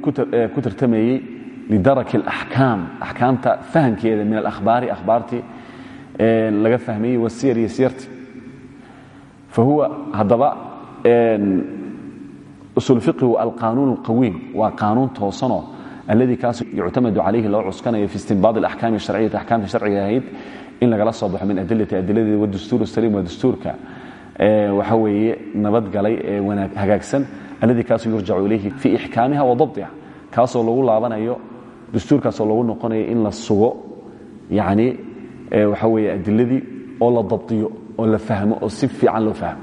ku tartamayey lidaraki اlaxkaam axkaamta fahamkeeda min alahbaari ahbaartii laga fahmayey wasiyar iyo siyarti fahuwa haddaba usul fiqhigu alqanuun اlqawiim waa qaanuun toosanoo alladii kaas yuctamadu calayhi loo cuskanayo fi istinbaad اlaxkaami الsharciyati axkaamta sharciga ahayd in lagala soo baxo min adilati adiladeeda wadastuur saliim waa dastuurka waxa weeye nabadgalay ee hagaagsan alladii kaasoo yurjacu ilayhi fii ixkaamiha wa dabdiha kaasoo lagu laabanayo dastuurkaasoo lagu noqonayo in la sugo yani waxa weeye adiladii oo la dabdiyo oo la fahmo oo si fiican loo fahmo.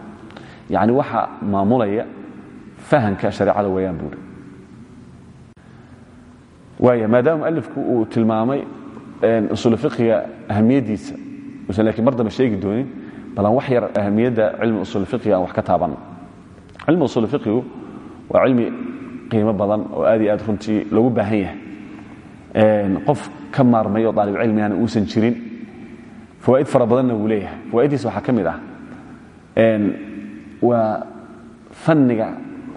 Yani waxa maamulaya fahamka shareecada weeyaan buuri. Waaya maadaama mualifku uu tilmaamay usul fiqhiga ahamiyadiisa usan lakiin mar dambe sheegi doonin bal aan wax yar ahamiyadda cilmi usul fiqhiga aan wax ka taabanno cilmi usul fiqhigu waa cilmi qiimo badan oo aad iyo aad runtii loogu baahan yahay qof ka maarmayo daalib cilmigana uusan jirin fawaa'id fara badanna wuu leeyahay fawaa'iddiisa waxaa ka mid ah waa fanniga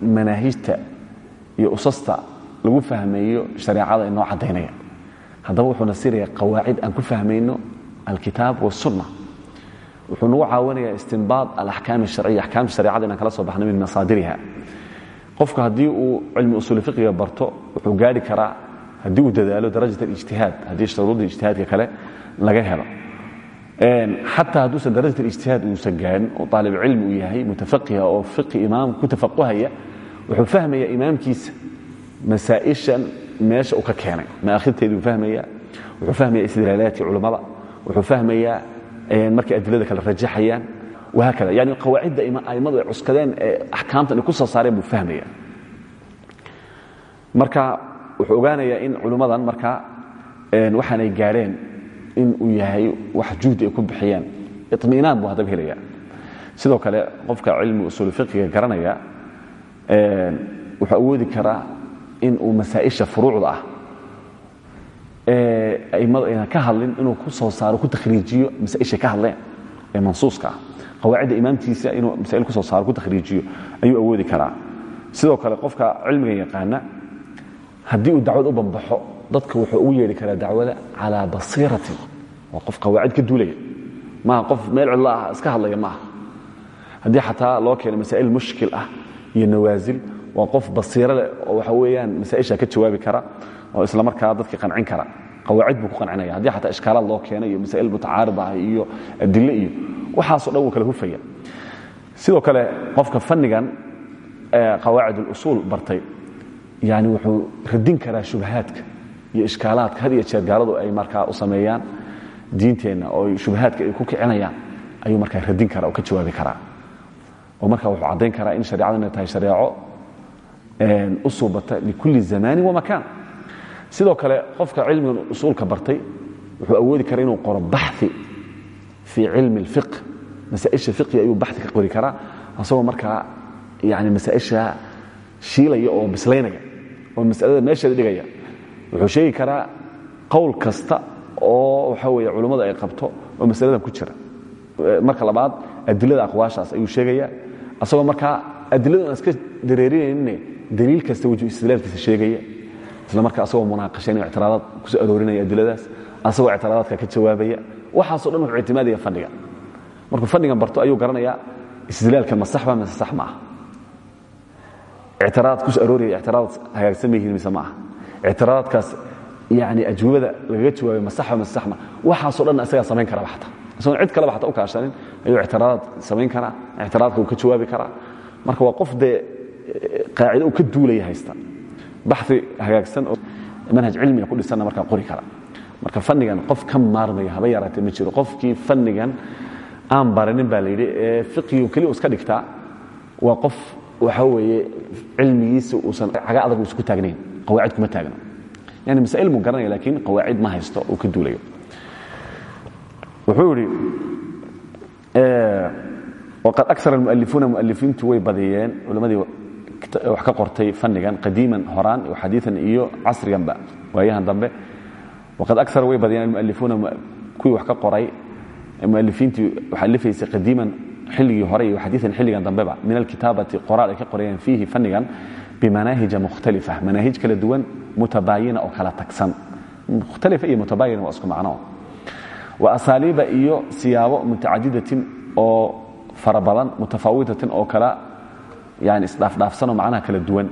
manaahijta iyo usasta lagu fahmayo shareecada inoo caddaynaya haddaba wuxuu nasiraya qawaacid aan ku fahmayno alkitaab waالsunna wuxuu nagu caawinaya istinbaad alaxkaam الsharciya axkaamta sharecada inaan kala soo baxno min masaadiriha qofku haddii uu cilmi usuul fiqiga barto wuxuu gaari karaa haddii uu dadaalo darajat alijtihaad haddii shuruudda ijtihaadka kale laga helo. Xataa hadduusan darajat alijtihaad uusan gaarin oo aalib cilmi uu yahay mutafaqiha oo fiqi imaam ku tafaquhaya wuxuu fahmayaa imaamkiisa masaa'ishan meesha uu ka keenay. Maakhirteeduu fahmaya wuxuu fahmayaa istidlaalaadkii culammada wuxuu fahmayaa markay adilada kale rajaxayaan wahaakada yani qawaacidda a'immadu ay cuskadeen ee axkaamtan ay ku soo saareen buu fahmaya. Marka wuxuu ogaanayaa in culimmadan marka waxaan ay gaadheen in uu yahay wax juhdi ay ku bixiyeen. Iطmi'naan buu haddaba helaya sidoo kale qofka cilmi usul fiqiga garanaya wuxuu awoodi karaa in ah ee a'immadu aynan ka hadlin inuu ku soo saaro ku takhriijiyo masaa'ishay ka hadleen ee mansuuska ah qawaacidda imaamkiisa inuu masaa'il ku soo saaro ku takhriijiyo ayuu awoodi karaa. Sidoo kale qofka cilmigan yaqaana haddii uu dacwad u bambaxo dadka wuxuu ugu yeedhi karaa dacwada calaa basiiratin. Waa qof qawaacid ka duulaya. Maaha qof meel cidlo iska hadlaya maaha. Haddii xataa loo keeno masaa'il mushkil ah iyo nawaasil waa qof basiiro waxa weeyaan masaa'isha ka jawaabi kara oo isla markaa dadka qancin kara. Qawaacid buu ku qancinaya. Haddii xataa ishkaalaad loo keeno iyo masaa'il ah iyo adille iyo waxaasoo dhan wuu kala hufaya. Sidoo kale qofka fannigan qawaacid اlusuul bartay yani wuxuu radin karaa shubahaadka iyo ishkaalaadka had iyo jeer gaaladu ay markaa u sameeyaan diinteenna oo shubahaadka ay ku kicinayaan ayuu markaa radin kara oo ka jawaabi karaa. Oo marka wuxuu caddayn karaa in shareecadu inay tahay shareeco u suubata likulli zamani wamakaan sidoo kale qofka cilmigan usuulka bartay wuxuu awoodi kara inuu qoro baxi fii cilmi اlfiq masaaisha fiqhi ayuu baxi ka qori karaa asagoo markaa yani masaaisha shiilaya oo bislaynaya oo masalada meesheeda dhigaya. Wuxuu sheegi karaa qowl kasta oo waxa weeye culummadu ay qabto oo masaladan ku jira. Marka labaad adilada aqwaashaas ayuu sheegaya. Asagoo markaa adiladu iska dareerinayninne daliil kasta waju istidlaalkiisa sheegaya. Isla markaa asagoo munaaqashaynaya ictiraadaad ku soo aroorinaya adiladaas asagoo ictiraadaadka ka jawaabaya. Waxaasoo dhan wuxuu ictimaadaya fadhiga markuu fadhigan barto ayuu garanayaa istidlaalka ma saxba mise sax ma aha. Ictiraadaad ku soo arooraya ictiraadaad hagaagsan ma yihiin mise ma aha. Ictiraadaadkaas yani ajwibada lagaga jawaabay ma saxba mise sax ma waxaasoo dhan isagaa samayn karaba xataa isagoon cid kaleba xataa u kaashanin ayuu ictiraadaad samayn karaa ictiraadka ka jawaabi karaa. Marka waa qof dee qaacido uu ka duulaya haysta. Baxi hagaagsan oo manhaj cilmiga ku dhisanna markaa qori kara. Marka fannigan qof ka maarmaya haba yaraatee ma jiro. Qofkii fannigan aan baranin baa la yidhi ee fiqigu keliya iska dhigtaa waa qof waxa weeye cilmigiisa uusan caga adag uusan ku taagnayn qawaacid kuma taagno. Yani masaa'il muu garanaya laakiin qawaacid ma haysto uu ka duulayo. Wuxuu yidhi waqad akar almu'alifuuna mu'alifiintu way badiyeen culammadii wax ka qortay fannigan qadiiman horaan xadiian iyo casriganba waayahan dambe. Waqad akara way badiyaan almualifuuna kuwii wax ka qoray mualifiintii wax alifaysay qadiiman xilligii hore iyo xadiian xilligan dambeba. Min alkitaabati qoraal ay ka qorayaan fiihi fannigan bimanaahija mukhtalifa manaahij kala duwan mutabaayina oo kala tagsan. Mukhtalifa iyo mutabaayina waa isku macno. Wa asaaliiba iyo siyaabo mutacadidatin oo fara badan mutafaawitatin oo kala yani isdhaafdhaafsanoo macnaha kala duwan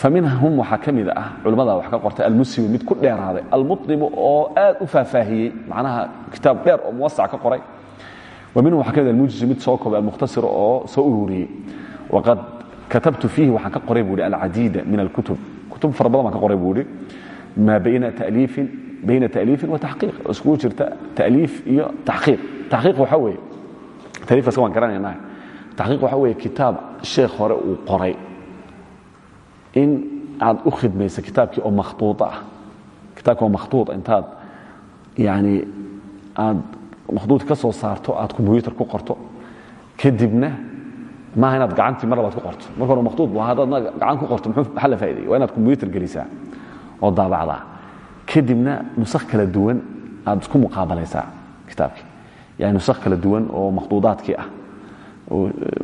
fa minhum waxaa ka mid ah culimmada wax ka qortay almuslimu mid ku dheeraaday almuطlibu oo aad u faahfaahiyey macnaha kitaab dheer oo muwasac ka qoray. Wa minhum waxaa ka mid almujizu mid soo koobay almukhtasir oo soo ururiyey. Waqad katabtu fiihi waxaan ka qoray buu hi alcadiida min alkutub. Kutub fara badan baan ka qoray buu hi maa bayna taliifin bayna taliifin wa taxqiiq oo iskugu jirta ta'liif iyo taxqiiq taxqiiq waxaa weeye taliifkaska waan garanaynaah taxqiiq waxaa weeye kitaab sheekh hore uu qoray in aad u khidmayso kitaabkii oo makhuu ah. Kitaabki oo makhuu intaad yani aad makhduudka ka soo saarto aad kombyuutar ku qorto kadibna maaha inaad gacantii mar labaad ku qorto. Marka hore makhuu bu hadaad gacan ku qorto maxaa la faaidaya waa inaad kombyuutar gelisaa oo daabacdaa. Kadibna nusakh kala duwan aad isku muqaabalaysaa kitaabkii. Yani nusakh kala duwan oo makhduudaadkii ah.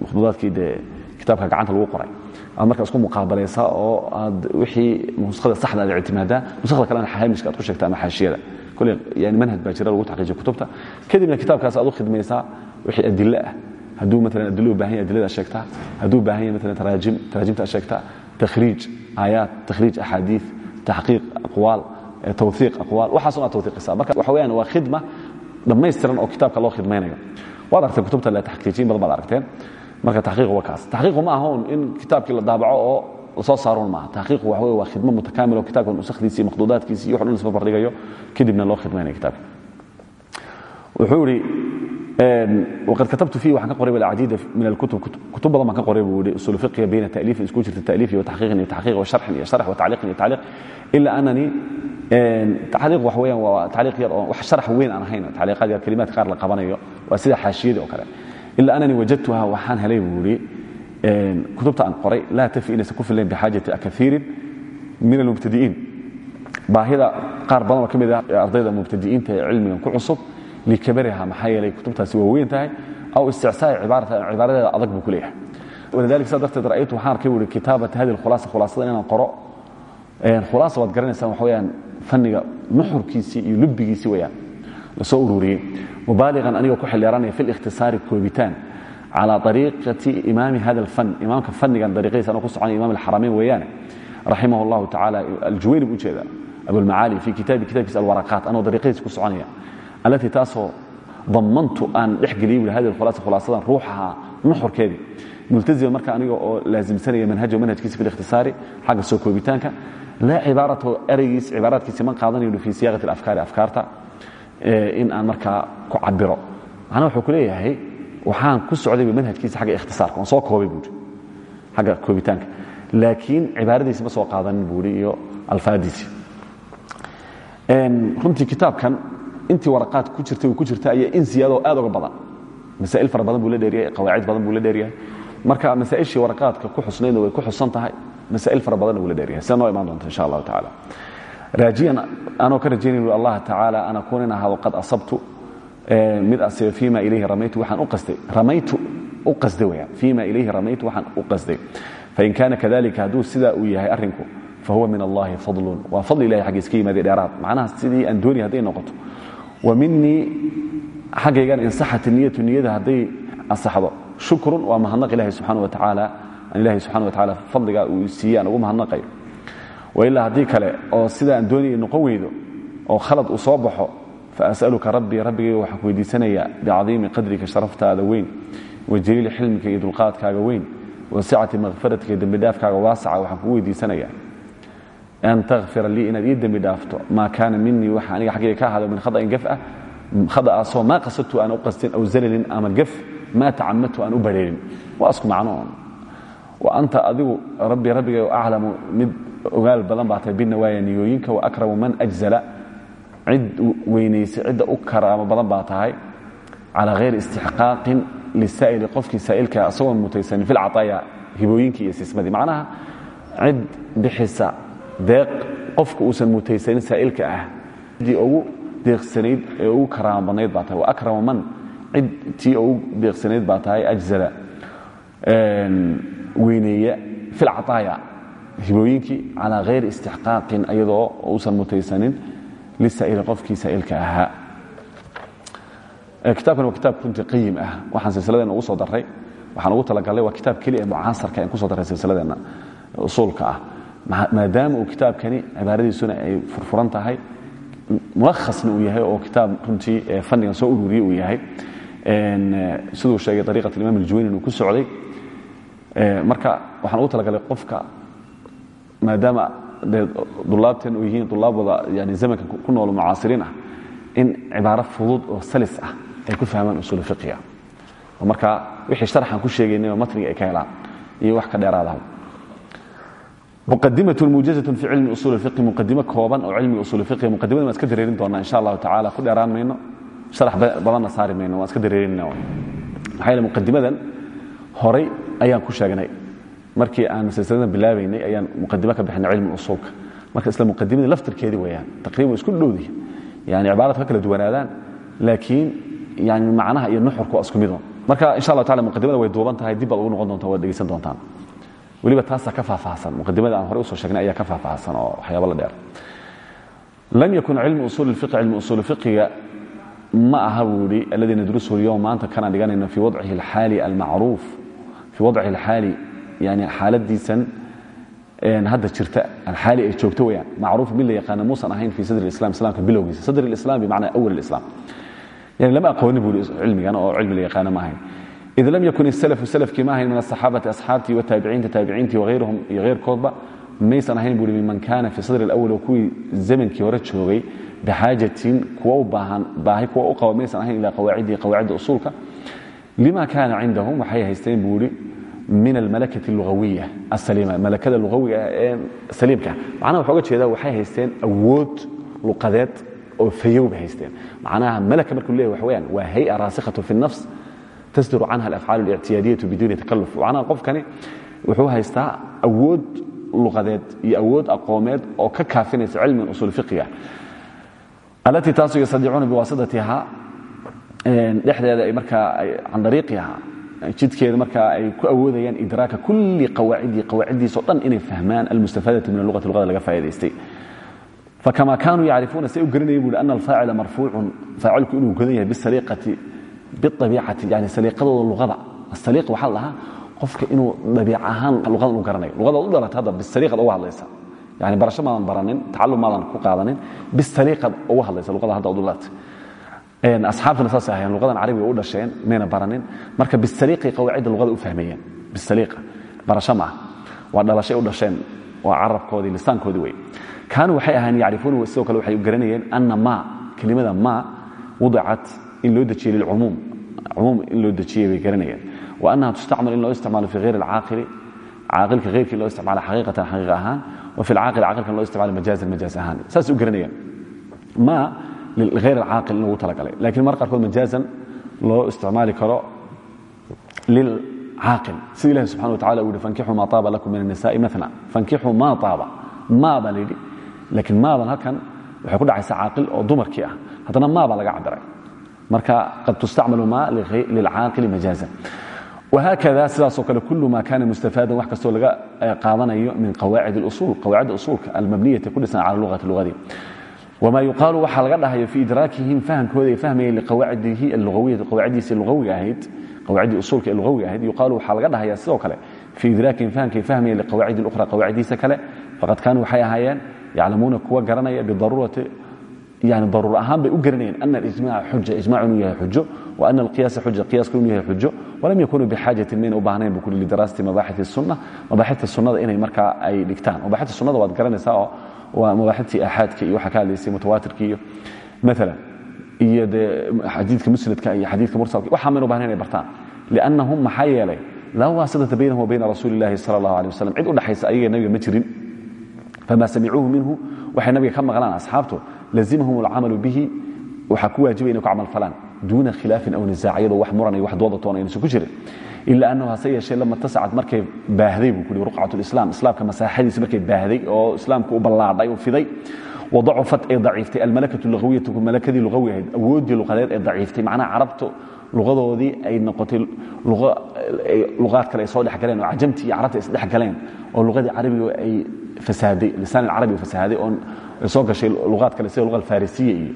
Makhduudaadkii dee kitaabka gacanta lagu qoray aad markaa isku muqaabalaysaa oo aad wixii nuskhada saxda aad ictimaadaa nuskhada kalena haamishka aad ku sheegta ama xaashiyada kolley yani manhaj baa jira lagu taxqiijiyo kutubta. Kadibna kitaabkaas aad u khidmaysaa wixii adilo ah. Hadduu maalan adilo u baahan yahay adilada sheegtaa hadduu baahan yahay maalan taraajim taraajimta sheegtaa takhriij aayaat takhriij axaadiis taxqiiq aqwaal tawhiiq aqwaal. Waxaas un aad tawhiiqisaa marka waxa weeyaan waa khidma dhammaystiran oo kitaabka loo khidmaynayo. Waad aragteen kutubta la taxqiijiyin badan baad aragteen marka taxqiiqu waa kaas. Taxqiiqu ma aha un in kitaabkii la daabaco oo la soo saarun maaha. Taxqiiqu waxa weye waa khidmo mutakaamil oo kitaabka nusakhdiisi iyo makhduudaadkiisi iyo wax dhan isba bardhigayo kadibna loo khidmaynaya kitaabka wuxuu yidhi wqad katabtu fiihi waxaan ka qoray alcadiida min alkutub. Kutub badan baan ka qoray buu yihi usul fiqiga bayna ta'liifin isku jirta ta'liif iyo taxqiiqin iyo taxqiiq wa sharxin iyo sharx wa tacliiqin iyo tacliiq ila anani tacliiq wax weeyaan waa tacliiq yar oo wax sharax weyn aan ahayn tacliiqaad yar kelimaad qaar la qabanayo waa sida xaashiyadii oo kale ila anani wajadtuha waxaan helay buu yihi kutubta aan qoray laa tafi inaysan ku filayn bixaajati akaiirin min almubtadi'iin baahida qaar badan oo ka mid ah ardayda mubtadi'iinta ee cilmigan ku cusub likabariha maxaa yeelay kutubtaasi waa weyn tahay aw isticsaai cibaaradeeda adag buu ku leeyahay. Walidalik saa darteed ra'aytu waxaan arkay wuhi kitaabata hadi khulaasa khulaasada inaan qoro. Khulaasa waad garanaysaan waxa weyaan fanniga nuxurkiisii iyo lubbigiisii weyaan la soo ururiyey mubaaliqan anigoo ku xildheeranaya fi likhtisaari koobitaan calaa ariiqati imaami hada alfan imaamka fannigan dariiqadiisa anoo ku soconaya imam alxaramayn weeyaane raximah allahu tacaala aljuwayni bu ujeeda abulmacaali fii kitaabi kitabkiisa alwaraqaat anoo dariiqadiisa ku soconaya allatii taasoo damantu aan dhexgeliyey bu hadi khulaasa khulaasadan ruuxaha nuxurkeedii. Multazima marka aniga oo laasimsanaya manhaja manhajkiisa fi likhtisaari xagga soo koobitaanka laa cibaaratahu eraygiis cibaaraadkiisi ma qaadanayo fi siyaaqati alafkaari afkaarta in aan markaa ku cabiro macnaa wuxuu ku leeyahay waxaan ku socday manhajkiisa agga ikhtisaarka oon soo koobay buui agga koobitaanka. Laakiin cibaaradiisi ma soo qaadanin buui iyo alfaadiisi runtii kitaabkan intii waraqaad ku jirtay ku jirta ayaa in ziyaadoo aad uga badan. Masaa'il fara badan buu la dheeryahay qawaacid badan buu la dheeryahay. Marka masaa'ishii waraqaadka ku xusnaydna way ku xusan tahay masaa'il fara badanna wuu la dheeryahay. Sida noo imaan doonta insha allahu tacaala raajiyan anoo ka rajaynayn allah tacaala an akuuna in qad asabtu mid asiba fima ilayhi ramaytu waxaan u qastay ramaytu u qasday weyaan fima ilayhi ramaytu waxaan u qasday. Fain kaana kadalika hadduu sidaa uu yahay arrinku fahuwa min allahi fadlun. Waa fadli ilahi xaggiis ka yimaadee macnaha sidii aan doonaya hadday noqoto. Wa minii xaggaygan insaxat niyatu niyada hadday ansaxdo. Shukrun waa mahadnaq ilahi subxaana wa tacaala. An ilahi wa tacaala fadligaa uu siiyey aan ugu mahadnaqayo wailaa haddii kale oo sida aan doonaya noqon weydo oo khalad uu soo baxo faas'aluka rabbii rabbigayga waxaan ku weydiisanayaa bicadiimi qadrika sharaftaada weyn wa jaliili xilmika iyo dulqaadkaaga weyn wa sicati makhfiratika iyo dembidhaafkaaga waasaca waxaan kugu weydiisanayaa. An takfira lii inaad ii dembi dhaafto maa kaana minii waxa aniga xaggayga ka ahaado min khada'in gaf ah khada'aasoo maa qasadtu aan u qastin aw zalalin ama gaf maa tacamadtu aan u badheerin waa isku macnoon wa anta adigu rabbi rabbigayo aclamu mid ogaal badan baa tahay binawaaya niyooyinka wa akramu man ajzala. Cid weynaysa cidda u karaamo badan baa tahay calaa hayri istixqaaqin lisaa'ili qofkii saa'ilka isagoon mutaysanin fi lcataaya hibooyinkii iyo sismadii. Macnaha cid bixisa deeq qofka uusan mutaysanin saa'ilka ah ciddii ugu deeqsanayd ee ugu karaama badnayd baa tahay wa akrama man cid tii ugu deeqsanayd baa tahay ajzala weyneeya fi lcataaya hibooyinkii calaa hayri istixqaaqin iyadoo uusan mutaysanin lisaa'ili qofkii saa'ilka ahaa. Kitaabkan waa kitaab runtii qayim ah. Waxaan silsiladeena ugu soo daray waxaan ugu talagalay waa kitaab keliya mucaasarka aan ku soo daray silsiladeenna usuulka ah. Maadaama uu kitaabkani cibaaradiisuna ay furfuran tahay mulakhasna uu yahay oo kitaab runtii fannigan soo ururiye uu yahay. Siduu sheegay ariiqat imam aljuwayni inuu ku socday. Marka waxaan ugu talagalay qofka maadaama ulaabten yihiin ulaabbooda zamanka ku nool mucaasiriin ah in cibaaro fudud oo salis ah ay ku fahmaan usuul fiqiga oo markaa wixii sharxan ku sheegaynayoo matniga ay ka helaan iyo wax ka dheeraadaha muqadimat muujazatun fi cilmi usuul fiqi muqadimo kooban oo cilmiga usuul fiqiga muqadimada waan iska dareerin doonaa insha allahu tacala ku dheeraan mayno sharax badanna saari mayno waan iska dareerinayna maxaa yeele muqadimadan horay ayaan ku sheegnay markii aan silsilada bilaabaynay ayaan muqadimo ka bixinay cilmi usuulka. Marka isla muqadimadii laftirkeedii weyaan taqriiban isku dhowdihi yani cibaaraadku ka kala duwanaadaan laakiin yani macnaha iyo nuxurku waa isku midon marka insha allah tacala muqadimada way duuban tahay dib baad ugu noqon doontaa waad dhegaysan doontaan. Weliba taasaa ka faahfaahsan muqadimada aan horey u soo sheegnay ayaa ka faahfaahsan oo waxyaaba la dheer. Lam yakun cilmu usuuli lfiqi cilmu usuuli fiqiga ma aha buu yidhi alladii nadrusuhu lyowm maanta kanaan dhiganayna fii wadcihi alxaali almacruuf fii wadcihi alxaali yani xaaladiisan hadda jirta alxaali ay joogto weyaan macruuf mid la yaqaana muusan ahayn fi sadr islam islaamka bilowgiisa. Sadr islam bimacnaa awal islam yani lama aqooni buu cilmigan oo cilmi la yaqaana ma ahayn. Id lam yakun isalafu salafkii ma ahayn min asaxaabati asxaabtii wataabiciinta taabiciintii waayruhum iyo heyrkoodba maysan ahayn bui miman kaana fi sadri اlawal oo kuwii zamankii hore joogay bixaajatin kuwa u baahan baahi kuwa u qaba maysan ahayn ilaa qawaacidii qawaacidda usuulka. Lima kaana cindahum waxay haysteen buuhi min almalakati luawiya asalima malakada luawiga ee saliimka macnaha waxaa oga jeeda waxay haysteen awood luqadeed oo fayow bay haysteen macnaha malaka markuu leeyahy waxa weyaan waa hay'a raasikhatu fi nafs tasduru canha alafcaal اlictiyaadiyatu biduuni takaluf macnaha qofkani wuxuu haystaa awood luqadeed iyo awood aqoomeed oo ka kaafinaysa cilmigan usuul fiqiga alatii taasu yastadicuuna biwaasitatiha dhexdeeda ay markaa can dariiqiha jidkeeda markaa ay ku awoodayaan idraaka kulli qawaacidii qawaaciddiisao dhan inay fahmaan almustafaadati min alugati luqada laga faa'adaystay fakama kaanuu yacrifuuna say u garanayeen buuhi ana alfaacila marfuucun. Faacilku inuu godan yahay bisaliiqati biabiicati yani saliiqadooda luqada asaliiq waxaa la dhahaa qofka inuu dabiic ahaan luqadan u garanayo. Luqadaad u dhalatay hadda bisaliiqad uga hadlaysa. Yani barasho maadan baranin tacallum maadan ku qaadanin bisaliiqad uga hadlaysa luqada hadda ad u dhalatay asxaabtuna saasay ahayen luqadan carabiga u dhasheen mayna baranin. Marka bisaliiqay qawaacidda luqada u fahmayeen bisaliiqa barasho maaha waa dhalashay u dhasheen waa carabkoodii lisaankoodii wey kaanuu waxay ahaan yacrifuuna sidoo kale waxay garanayeen ana ma kelimada ma wudicat in loo dejiyey lilcumuum cumuum. In loo dejiyey bay garanayeen. Wa annaha tustacmal in loo isticmaalo fi hayr alcaaqili caaqilka hayrkii loo isticmaalo xaqiiqatan xaqiiq ahaan wa fi lcaaqil caaqilkan loo isticmaalo majaazan majaaz ahaan. Saas u garanayeen ma lihayr alcaaqil in lagu talagalay lakiin mar qaarkood majaazan loo isticmaali karo lilcaaqil sida ilahi subxana wa tacala uu yihi fankixuu maa taaba lakum min الnisaءi maثna fankixuu maa taaba maa baa la yidhi laakiin maadan halkan waxay ku dhacaysa caaqil oo dumarkii ah haddana maa baa laga cabiray marka qad tustacmalu ma lilcaaqili majaazan whakada sidaasoo kale kul ma kana mustafaadan wax kastoo laga qaadanayo min qawaacid اusul qawaacidda usulka almabniyati ku dhisan cala luati lugadii wma yuqaalu waxaa laga dhahayo fi idraakihim fahamkooda ay fahmayeen liqawaacidihi aluawiyati qawaaciddiisa luawiga ahayd qawaaciddii usuulka ee luawiga ahayd yuqaalu waxaa laga dhahaya sidoo kale fii idraakihim fahamkay fahmayeen liqawaacidi lukhra qawaaciddiisa kale faqad kaanuu waxay ahaayeen yaclamuuna kuwa garanaya bidaruurati yani daruur ahaan bay u garanayeen ana alijmaca xuja ijmac inuu yahay xujo wa ana alqiyaasa xuja qiyaaska inuu yahay xujo walam yakunuu bixaajatin mayna u baahnayn bu kuli lidaraasati mabaaxit sunna mabaaxita sunnada inay markaa ay dhigtaan mabaaxita sunnada waad garanaysaa oo waa mabaaxithtii aaxaadka iyo waxaa ka hadlaysay mutawaatirka iyo maalan iyo dee xadiidka musnadka iyo xadiidka mursalka. Waxaa mayna u bahnayn inay bartaan liannahum maxaa yeelay laa waasitata baynahum wa bayna rasuuli illahi sala allahu alay wasalam cid u dhaxaysa ayaga nabiga ma jirin. Fama samicuuhu minhu waxay nabiga ka maqlaan asxaabtu lazimahum alcamalu bihi waxaa ku waajibay inay ku camal falaan duuna khilaafin aw nisaac iyadoo wax muran iyo wax dooda toona aynusan ku jirin ila annahu hase yeeshee lama tasacad markay baahday buu ku yihi ruqcat lislam islaamka masaaxadiisa markay baahday oo islaamka u ballaadhay u fiday wadacufat ee daciiftay almalakatu lughawiyatu malakadii lugawi ahayd awooddii luqadeed ee daciiftay macnaha carabtu luqadoodii ay noqotay luqaad kale ay soo dhex galeen oo cajamtii iyo carabta isdhex galeen oo luqadii carabiga ay fasaaday lisaan alcarabi fasaaday oo ay soo gashay luqaad kale sida luqa alfarisiya iyo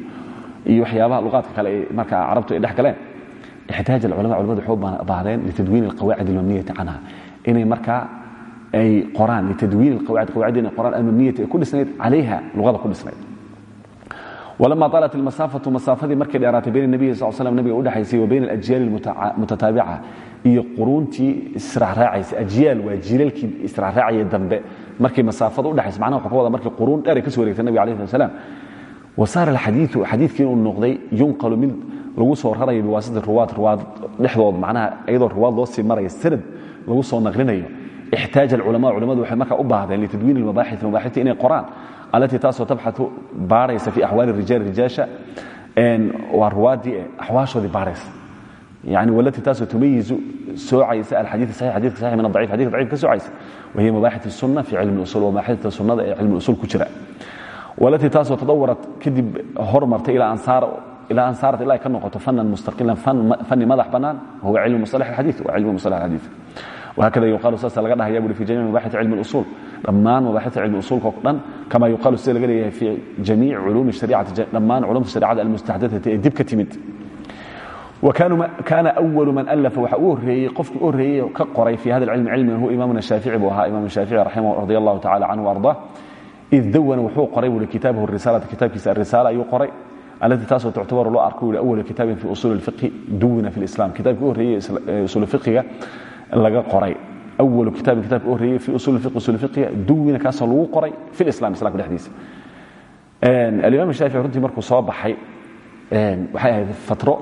iyo waxyaabaha luqaadka kale ay markaa carabtu ay dhex galeen ixtaaj aclamada culamadu waxay u baahdeen litadwiin alqawaacid almabniyati canha inay markaa ay qoraan litadwiin alqawaacid qawaacid inay qoraan almabniyati ay ku dhisnayd calayha luqada ku dhisnayd walama طalat ilmasaafatu masaafadii markay dheeraatay bayn nabiyi sl slam nabiga udhexaysay wa bayn alajyaali mutataabica iyo quruuntii israacraacaysa ajyaal waa jiilalkii israacraacaya dambe markay masaafada udhexaysa macnaha wuxuu ka wada markii quruun dheer ay ka so wareegtay nabiga alayh slat slam wa saara alxadiiu xadiidkiin uu noqday yunqalu mid lagu soo rarayo biwaasita ruwaad ruwaad dhexdood macnaha iyadoo ruwaad loo sii marayo sanad lagu soo naqlinayo. Ixtaaja alculamaa culamadu waxay markaa u baahdeen litadwiin almabaaxit mabaaxita inay qoraan allatii taasoo tabxatu baadhaysa fii axwaali rijaal rijaasha waa ruwaadii axwaashoodii baadhaysa yani walatii taasoo tumayizu soocaysa alxadiid saxiix xadidka saxiix min adaciif xadidka daciif ka soocaysa wahiya mabaaxit الsunna fii cilmi usul waa mabaaxita sunnada ee cilmi usul ku jira. Walatii taasoo tadawarat kadib hormartay ilaa ansaar ilaa an saarat ilahay ka noqoto fanan mustaqilan fani madax bannaan wahuwa cilmu masalax alxadii wa cilmu masalax alxadiid whakada yuqaalu saasa laga dhahaya buri fi jamiic mabaaxiti cilmi اlusul dhammaan mabaaxita cilmi usulka o kama yuqaalu sida laga leeyahay fi jamiici culuumi haricati dhammaan culumta shareecada almustaxdatati ee dib ka timid kaana walu man alafa waxa u horeeyey qofkii ka qoray fi hada cilmi cilmigan huwa imamuna shaafici buu ahaa imam shaafici raximah radi allahu tacala canhu arda id dawana wuxuu qoray buri kitaabahu risaalata kitaabkiisa arisaala ayuu qoray alati taasoo tuctabaru loo arko ui awala kitaabin fi usul اlfiqhi duwina fi اlislam kitabkii u horeeyey usul fiqiga laga qoray awalu kitaabin kitabka u horreeyey fi usul fiq usul fiqiga duwina kaasoo lagu qoray fi lislam islamka dhexdiisa alimaam shaafici runtii markuu soo baxay waxay ahayd fatro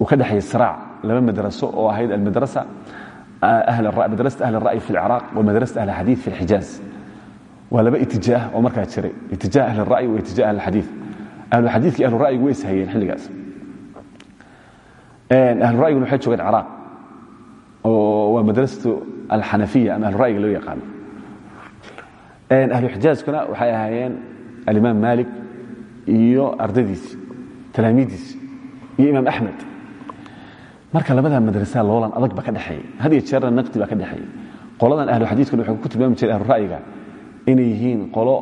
uu ka dhexeeyey siraac laba madraso oo ahayd almadrasa madrasat ahli الra'yi fi اlciraaq wamadrasat ahli xadiid fi اlxijaaz waa laba itijaah oo markaa jiray itijaah ahli الra'yi wa itijaah ahli xadiid ahlu xadiidki ahlu ra'yigu way ishayeen xilligaas ahlu ra'yiguna waxay joogeen ciraaq waa madrasatu alxanafiya ama ahlura'yiga loo yaqaano ahlu xijaazkuna waxay ahaayeen alimaam malik iyo ardadiisi talaamiidiisi iyo imaam axmed marka labada madrasa loolan adag ba ka dhexeeyey had iyo jeerna naqdi baa ka dhexeeyey qoladan ahlu xadiidkuna waxay ku tilmaami jireen ahlu ra'yiga inay yihiin qolo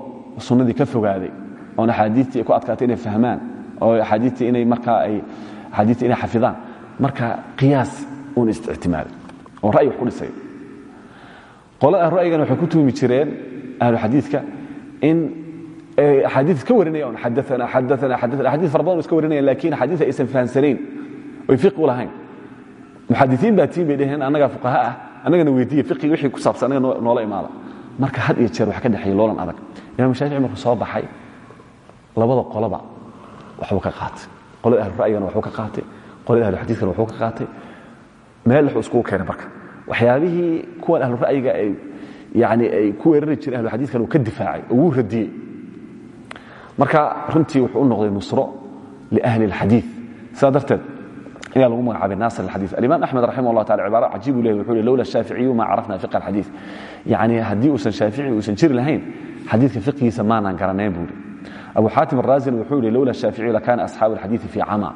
sunnadii ka fogaaday oon axaadiistii ay ku adkaatay inay fahmaan oo axaadiistii inay markaa ay axaadiistii inay xafidaan. Marka qiyaas uun istictimaaday oo ra'yi wax ku dhisay. Qolada ahlu ra'yigana waxay ku tuumi jireen ahlu xadiidka in axaadiis ka warinayaan xadaana xadaana xadaana axaadiis fara badan iska warinayaan laakiin axaadiis aysan fahansanayn oy fiqi u lahayn. Muxadisiin baa tiin bay dheheen annagaa fuqaha ah annagana weydiiya fiqiga wixii ku saabsan annaga noola imaada marka had iyo jeer waxa ka dhexeeya loolan adag. Imaam shaafici markuu soo baxay labada qolaba waxbuu ka qaatay. Qolada ahlura'yigana waxbuu ka qaatay. Qolada ahluxadiidkana waxbuu ka qaatay. Meel wuxuu iskugu keenay marka. Waxyaabihii kuwan ahlura'yiga ay yani ay ku weerari jireen ahluxadiidkana uu ka difaacay oo wuu marka runtii wuxuu u noqday nusro liahli اlxadiid sidaa darteed yaa lagu magacaabay naasir اxadiid alimaam axmed raximah allah taala cibaaro cajiibu leh wuxuu lowla shaaficiyu ma carafna fiqa alxadiid yani haddii uusan shaafici uusan jiri lahayn xadiidka fiqhigiisa maanaan garanayn buuri abu xaatim araazina wuxuu yihi lowla shaaficiyu lakana asxaabu alxadiiثi fi cama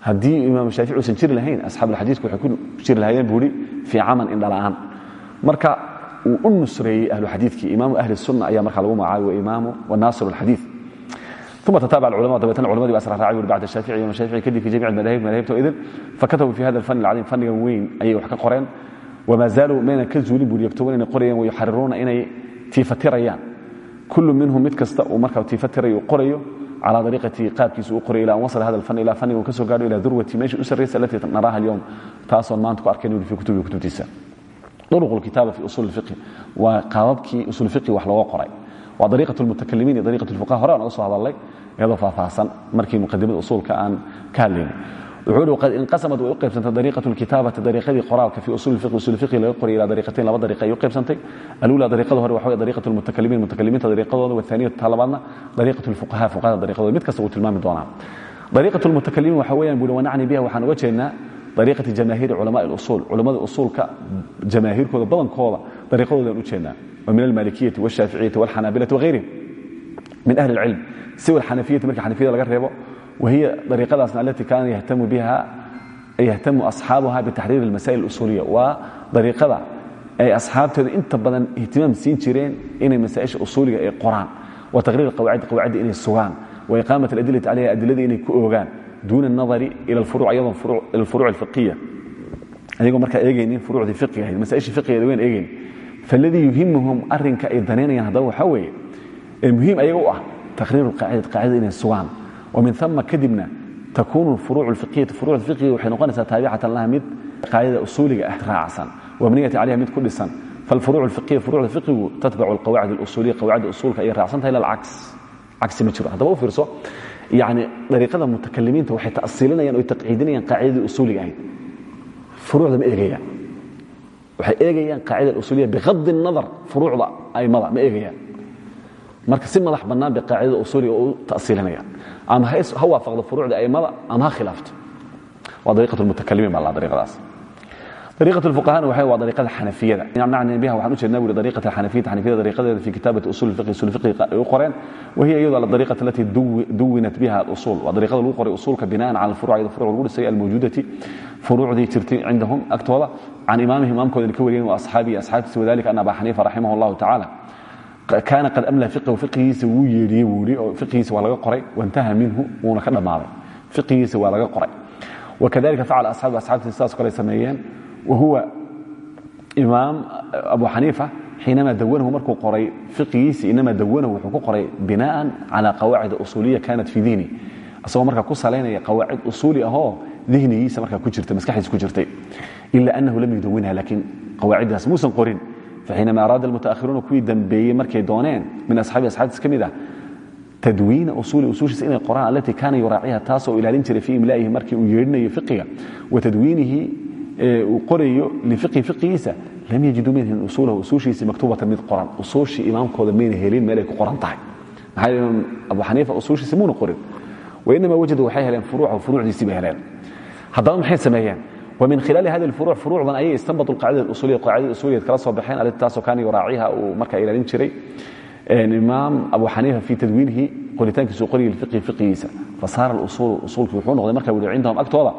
haddii imaam shaafici uusan jiri lahayn asxaab alxadiiثku waxay ku jiri lahaayeen buu hi fii caman indhala'aan marka uu u nusreeyey ahlu xadiidkii imaamu ahli الsunna ayaa marka lagu magacaabay waimaamu wanaasir اlxadiiث ثم تتابع العلماء دبتنا علماء بأسر راعي بعد الشافعي وما الشافعي كدي في جميع المذاهب مذاهبته إذن فكتبوا في هذا الفن العظيم فن وين أي وحكا قرين وما زالوا من كزولي بول يكتبون إن قريا ويحررون إن تيفتريان kul minhu mid kasta uu markaa tiifatirayo qorayo calى ariiqatihi qaabkiisu u qorayo ila an wasl hada fan ilaa faniga uu ka soo gaadho ila durwati meesha u sarraysa alatii naraaha alyowm taasoon maanta ku arkayn uli fi kutubihi kutubtiisa duruq kitaaba fi usul fiqhi waa qaababkii usul fiqhi wax looga qoray waa dariiqat lmutakalimiin iyo dariiqat lfuqaha hore aan uga soo hadalay iyadoo faahfaahsan markii muqadimada usuulka aan ka hadlaynay wuxuu hi inqasamad way u qaybsantay dariiqatu lkitaabati dariiqadii qoraalka fii usul fiqi usul fiqi laga qoray ilaa dariiqatayn laba dariiqa ay u qaybsantay aluula dariiqada hore waxa wey dariiqatu lmutakalimiin mutakalimiinta dariiqadooda waaniyatu ta labaadna dariiqatu lfuqaha fuqahada dariiqadooda mid kasta wuu tilmaami doonaa dariiqatu lmutakalimiin waxa weeyaan buuri wanacni biha waxaan uga jeednaa dariiqati jamaahiiri culamaai lusuul culammada usuulka jamaahiirkooda badankooda dariiqadoodan u jeednaa wa min almaalikiyati washaaficiyati walxanaabilati wahayrihim min ahli ilcilm siwa xanafiyati marka xanafiyada laga reebo wahiya dariiqadaasna alati kaana yahtamu asxaabuha bitaxriir اlmasaa'il اlusuuliya waa dariiqada ay asxaabteedu inta badan ihtimaam siin jireen inay masaaisha usuuliga ay qoraan wa taqriir qawaacid qawaacidda inay sugaan wa iqaamat aladilati calayha adilada inay ku oogaan duuna anadari ila alfuruuc ayadoon ila alfuruuc alfiqiya ayagoo markaa eegaynin furuucdii fiqiga ahayd masaaishii fiqigeeda wayn eegayn faaladii yuhimuhum arrinka ay danaynayaan haddaba waxaa weeye ee muhiim ayaga u ah taqriir alqaacidati qaacidada inay sugaan min ثama kadibna takuunu alfuruuc alfiqiyatu furuucda fiqiga waxay noqonaysaa taabicatan laha mid qaacida usuuliga ah raacsan wabniyati calayha mid ku dhisan falfuruuc alfiqiya furuucda fiqigu tatbacu alqawaacid alusuuliya qawaacida usuulka ayay raacsan tahay lilcaks cagsi ma jiro haddaba u fiirso yani dariiqada mutakalimiinta waxay ta'siilinayaan oy taqciidinayaan qaacidadii usuuliga ahayd furuucda ma eegayaan waxay eegayaan qaacida usuuliya bigadi الnadar furuucda aimada ma eegayaan marka si madax bannaan bay qaacidada usuuliga u ta'siilinayaan ama ha waafaqdo furuucda aimada ama ha khilaafto. Waa ariiqatmutakalimin baa dariiqadaas. Dariiqat fuqahana waa dariiqada xanafiyada. Macnan biha waxaan ujeednaa buri dariiqat xanafiyata xanafiyada dariiqadeeda fi kitaabati usul fiqhi usul fiqhi ay u qoreen wahiya iyadu alariiqat alati duwinat biha alusul waa dariiqada lagu qoray usulka binaan cala alfuruuc iyada furuuc lagu dhisay almawjuudati furuucdii jirtay cindahum agtooda. Can imaamihim imaamkoodan ka wariyeen wa asxaabihi asxaabtiisa wadalika an abaa xaniifa raximah allahu tacaala kaana qad amla fiqhu fiqigiisa wuu yeedhiyey buu yidhi oo fiqigiisa waa laga qoray wantaha minhu wuuna ka dhammaaday fiqigiisa waa laga qoray wakadalika facala asxaabu asxaabtiisa sidaas kale sameeyeen wahuwa imaam abu xaniifa xiinama dawanahu markuu qoray fiqigiisii inama dawanahu wuxuu ku qoray binaan cala qawaacid usuuliya kanat fii dihni isagoo markaa ku salaynaya qawaacid usuuli ahoo dihnigiisa markaa ku jirta maskaxdiisa ku jirtay ila anahu lam yudawinha laakiin qawaaciddaas muusan qorin faxiinama araada almutaakhiruuna kuwii dambeeyey markay dooneen min asxaabi asxaabtiis ka mid ah tadwiina usuuli usuushiisa inay qoraan allatii kaana yuraaciha taasoo ilaalin jiray fii imlaa'ihi markii uu yeedhinayo fiqiga wa tadwiinihi uu qorayo lifiqhi fiqigiisa lam yajiduu minhin usuulahu usuushiisii maktuubatan mid qoran usuushii imaamkooda mayna helin meel ay ku qoran tahay maxaa imaam abu xaniifa usuushiisi muuna qorin wainama wajadu waxay heleen furuucahu furuucdiisii bay heleen haddaba maxay sameeyeen min khilaali hadi furuuc furuu badan ayay istanbadu aacida usuliya qaacidada usuliyeed kala soo baxeen alitaasoo kaana yuraaciha uu markaa ilaalin jiray imaam abu xaniifa fii tadwiinihi qoritaankiisu qoryi ihi ihigiisa fasaara usuulu usuulkii wuxuu noqday markaa weli cindahum agtooda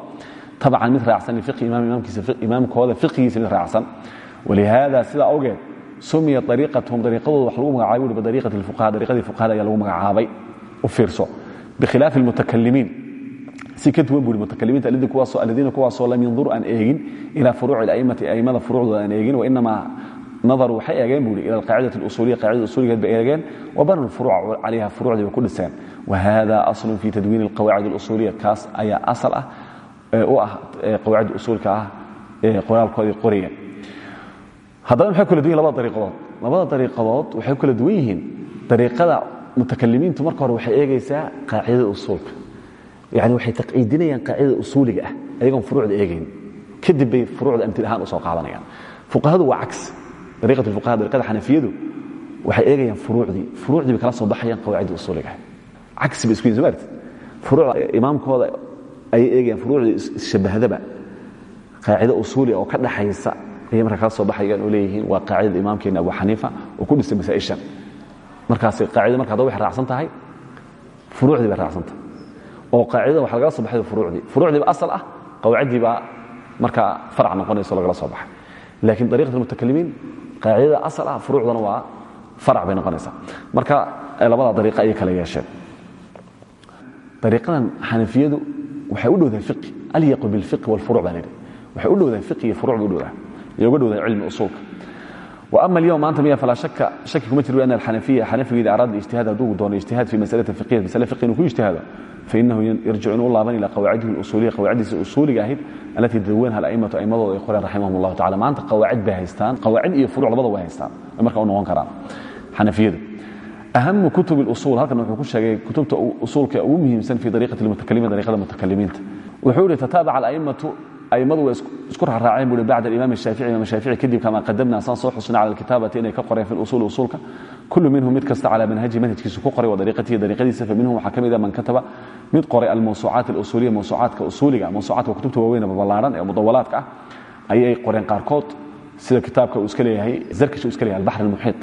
tabcan mid raacsan lifiqhi imaam imaamkiisa imaamkooda fiqhigiisa mid raacsan walihaada sidaa awgeed sumiya ariiqatuhum dariiqadooda wax lagu magacaabay weliba dariiqati fuqaha dariiqadii fuqahada ayaa lagu magacaabay u fiirso bikhilaafi almutakalimiin si ka duwan buui mutakalimiinta aladiina kuwaasoo lam yandur aan eegin ilaa furuuci aimati aimmada furuucdooda aan eegin wainamaa nadaruu waxay eegeen buui ila alqaacidati اlusuuliya qaacidada usuuligeed bay eegeen wabanu lfuruuca calayha furuucdii bay ku dhiseen. Wahada aslun fi tadwiin alqawaacid اlusuuliya kaas ayaa asal ah u ah qawaacid usuulka ah qoraalkoodii qoraya haddana maxay kala duwan yihiin labada dariiqadood. Labada dariiqadood waxay kala duwan yihiin dariiqada mutakalimiintu marka hore waxay eegaysaa qaacidada usuulka yani waxay taqciidinayaan qaacidada usuuliga ah ayagoon furuucda eegayn. Kadib bay furuucda amtil ahaan u soo qaadanayaan. Fuqahadu waa cagsi dariiqat fuqaha dariiqada xanafiyadu waxay eegayaan furuucdii. Furuucdii bay kala soo baxayaan qawaacidda usuuliga ah. Cagsi bay isku yihiin soo maartid furuucda imaamkooda ayay eegayaan furuucda isshabahdaba qaacido usuuli oo ka dhaxaysa ayay marka kala soo baxayaan oo leeyihiin waa qaacidada imaamkeena abu xaniifa oo ku dhisay masaa'ishan markaas qaacida marka hadda waxay raacsan tahay. Furuucdii bay raacsan tahay oo qaacidada waxa lagala soo baxay furuucdii. Furuucdiiba asal ah qawaaciddii baa markaa farac noqonayso lagala soo baxay. Laakiin dariiqat almutakalimiin qaacidada asal ah furuucdana waa farac bay noqonaysaa. Marka labada dariiqa ayay kala yeesheen. Dariiqadan xanafiyadu waxay u dhowdahay fiqi alyaqu bilfiqi walfuruuc baa layidhi waxay u dhowdahay fiqi iyo furuuc u dhowdahay iyo uga dhowdahay cilmi usuulka ama alyom maanta miya falaa aka shaki kuma jir an alxanafiya xanafigeeda araada ijtihaad hadduu doono ijtihaad fi masalati fiqhiyat masale fiqhi inuu ku ijtihaado fainahu yarjicu inuu laaban ilaa qawaacidihi lusuuliya qawaaciddiisa usuuliga ahayd allatii dawenha alaimatu aimadooda ay qoreen raximahum allahu tacala maanta qawaacid bay haystaan qawaacid iyo furuc labada way haystaan ay markaa u noqon karaan xanafiyadu ahamu kutub lusuul halkan wuxuu ku sheegay kutubta usuulka ugu muhiimsan fi dariiqati lmutakalimiin dariiqada mutakalimiinta wuxuu yihi tataabaca alaimatu aimadu way isku raraaceen bui bacd imam shaafici imam shaafici kadib kama qadamna saan soo xusna cala alkitaabati inay ka qoreen fi usuuli usuulka. Kullu minhum mid kasta calaa manhaji manhajkiisu ku qoray wa dariiqatihi dariiqadiisa faminhum waxaa ka mid a man kataba. Mid qoray almawsuucaat alusuuliya mawsuucaadka usuuliga mawsuucaadka kutubta waaweyn ballaaran ee mudawalaadka ah ayay qoreen qaarkood. Sida kitaabka uu iska leeyahay zarkish uu iska leeyahay albaxr almuxiit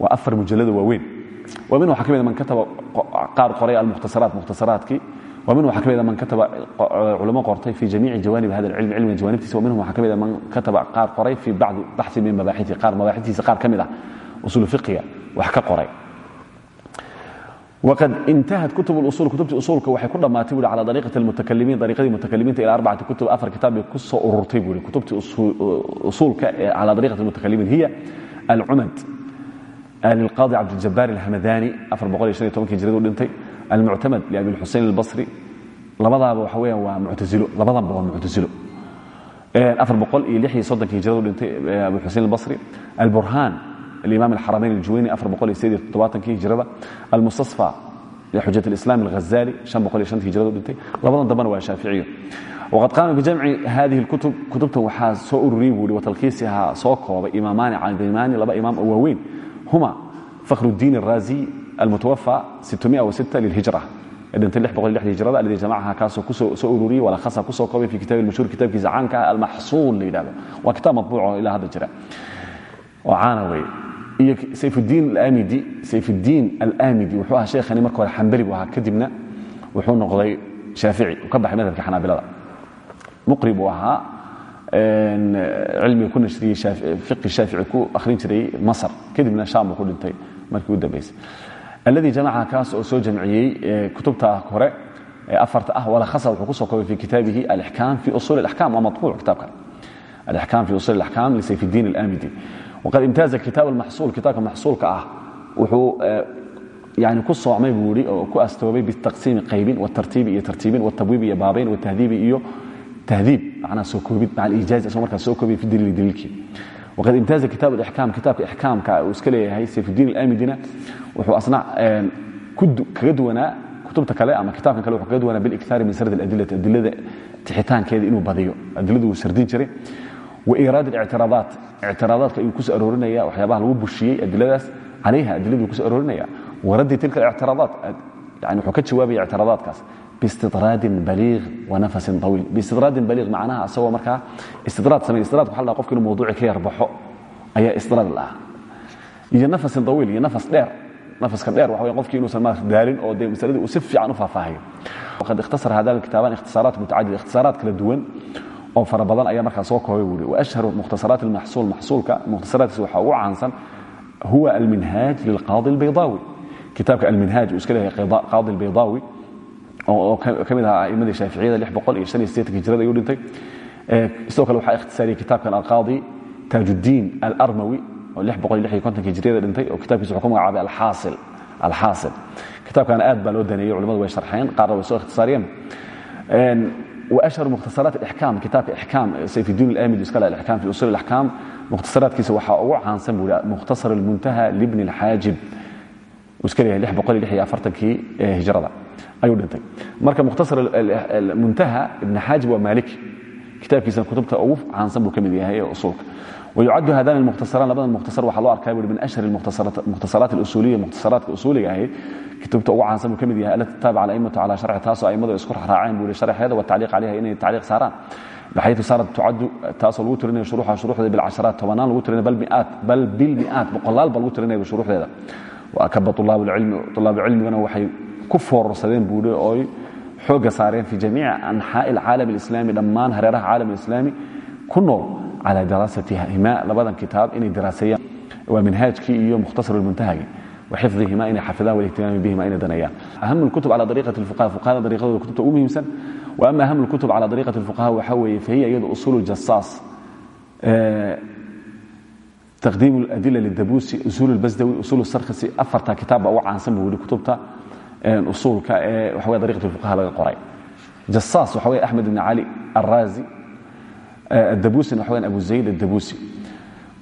waa afar mujallada waaweyn. Wa minhum waxaa ka mid a man kataba qaar qoray almukhtasaraat mukhtasaraadkii wa min waxaa ka mid man kataba culamo qortay fi jamiici jawaanib hada alcilm cilmiga jawaanibtiisa wa minhum waxaa ka mid man kataba qaar qoray fi bacdi baxsi min mabaaxitihi qaar mabaaxitiisa qaar ka mid ah usul fiqiga wax ka qoray. Wqad intahat kutub usul kutubtii usulka waxay ku dhammaatay buui ala ariiqati almutakalimiin ariiqadii mutakalimiinta ila arbacati kutub afar kitaab bay ku soo ururtay buui kutubtii usulka ee cala ariiqati almutakalimiin hiya alcumad lilqaadi cabdiljabaar alhamadani afar boqol iyo shan iyo tobankii jiradu dhintay almuctamad liabi xusein albasri labadaaba waxa weyan waa muctailo labadanba waa muctailo hijradu dhintay abu xusein albasri alburhaan alimaam alxaramayn aljuwayni hijrada almustasfa xujat alislam alghazali hijradu dhintay labadan dambana waa shaaficiyo waqad qaama bijamci hadihi kutub kutubtan waxaa soo ururiyey buui watalkiisihaa soo koobay imaamaani cadimaani laba imaam oo waaweyn huma fakhrudiin araaziy إمام أواوين هما فخر الدين الرازي المتوفى 606 للهجرة إذن تلح بقول لح الهجرة الذي جمعها كاسو كسو سوء الريب ولا خاصة كسو قوي في كتاب المشهور كتاب كيزعانك المحصول لذلك وكتاب مطبوع إلى هذا الجرى وعانا وي iyo sayfudiin alamidi sayfudiin alamidi wuxuu ahaa sheekhani marka hore xambali buu ahaa kadibna wuxuu noqday shaafici uu ka baxay madhabka xanaabilada muqri buu ahaa cilmiga ku nashriyey fiqi shaafici ku akhrin jiray masar kadibna shaam buu ku dhintay markii u dambaysay alladii jamacaha kaas oo soo jamciyey kutubta hore ee afarta ah walakhasa wuxuu ku soo koobay fi kitaabihi alixkaam fi usuul alaxkam waa matbuuc kitaabkan alixkaam fi usuul alaxkam lisayfudiin alamidi wqad imtaaza kitaab almaxsuul kitaabka maxsuulka ah wuxuu yani ku soocmay buu yidhi oo ku astoobay bitaqsiimi qaybin watartiibi iyo tartiibin watabwiibi iyo baabayn watahdiibi iyo tahdiib. Macnaha soo koobid maca aliijaaz isagoo markaa soo koobay fi daliili daliilkii waqad imtaaza kitaab alixkaam kitaabka ixkaamka uu iska leeyahay sayfudiin alamidina wuxuu asna kaga duwanaa kutubta kale ama kitaabkan kale wuxuu kaga duwanaa biliktaari min sardi aladilati adilada tixitaankeeda inuu badiyo adiladu uu sardin jiray wairaad اictiraadaat ictiraadaadka ayuu kuso aroorinaya waxyaabaha lagu bushiyey adiladaas calayha adiladuu kuso aroorinaya waraddi tilka اictiraadaat yani wuxuu ka jawaabaya ictiraadaadkaas biistidraadin baliiq wanafasin طawiil biistidraadin baliiq macnaha asagoo markaa istidraad samay istidradka waxa la dhaha qofka inuu mawduuci ka yarbaxo ayaa istidraad la aha iyo nafasin طawiil iyo nafas dheer nafaska dheer waxa wey qofkii inuusan ma daalin oo dee masaladii uu si fiican u faahfaahayo waqad ikhtasara hada alkitaaban ikhtisaaraat mutacadida ikhtisaaraat kala duwan oo fara badan ayaa markaa soo koobay buuri waashharu mukhtasaraat almaxsuul maxsuulka mukhtasaraadkiisa waxaa ugu caansan huwa alminhaaj lilqaadi albaydaawi kitaabka alminhaaj uu iska leeyahay qaadi albaydaawi oo ka mid ahaa a'imadii shaaficiyada lix boqol iyo shan iyo siddeetanka hijrada ayuu dhintay sidoo kale waxaa ikhtisaariyey kitaabkan alqaadi taajuddiin alarmawi oo lix boqol iyo lix iyo kontonka hijriyada dhintay oo kitaabkiisa wuxuu ku magacaabay alxaasil alxaasil kitaabkan aad baa loo daneeyey culimadu way sharxeen qaarna way soo ikhtisaariyeen وأشهر مختصرات الإحكام كتاب إحكام سيف الدين الآمل يسكال الإحكام في أصول الأحكام مختصرات كيس وحا عن سنبو مختصر المنتهى ayuu dhintay. Marka mukhtasar muntaha ibn xaajib waa maaliki kitaabkiisana kutubta ugu caansan buu ka mid yahay ee usuulka. Wyucad hadan muhtaaraan labadan muhtaar waa loo arkaa bui min ashhar muhtasaraat usuuliya muhtasaraadka usuuliga ahayd kutubta ugu caansan buu ka mid yahay alati taabaca alaimatu cala sharci taasoo aimadu isku raaceen bui sharxeeda watacliiq calayha inay tacliiq saaraan. Baxaytu saarat tucadu taasoo lagu tirinaya shuruuxa shuruuxdeeda bilcasharaat tobanaan lagu tirinaya bal miaat bal bilmiaat boqolaal ba lagu tirinaya shuruuxdeeda. Wa akaba ulaabu cilmigana waxay بشروح هذا وأكب طلاب العلم طلاب العلم أنا وحي كفر رصدين بولي أوي حوجة صارين في جميع أنحاء العالم الإسلامي لما هريرها العالم الإسلامي كنوا على دراستها هما لبدا كتاب إني دراسية ومنهاج كي مختصر المنتهج وحفظهما إن حفظها والاهتمام بهما إن دنيا أهم الكتب على طريقة الفقهاء فقهاء طريقة الكتب أمهم سن وأما أهم الكتب على طريقة الفقهاء وحوي فهي يد أصول الجصاص أه تقديم الأدلة للدبوسي أصول البزدوي أصول السرخسي أفرتها كتاب أو عن سمه لكتبتها أصول وحوي طريقة الفقهاء لغا قرأي جصاص وحوي أحمد بن علي الرازي الدبوسي وحوي أبو زيد الدبوسي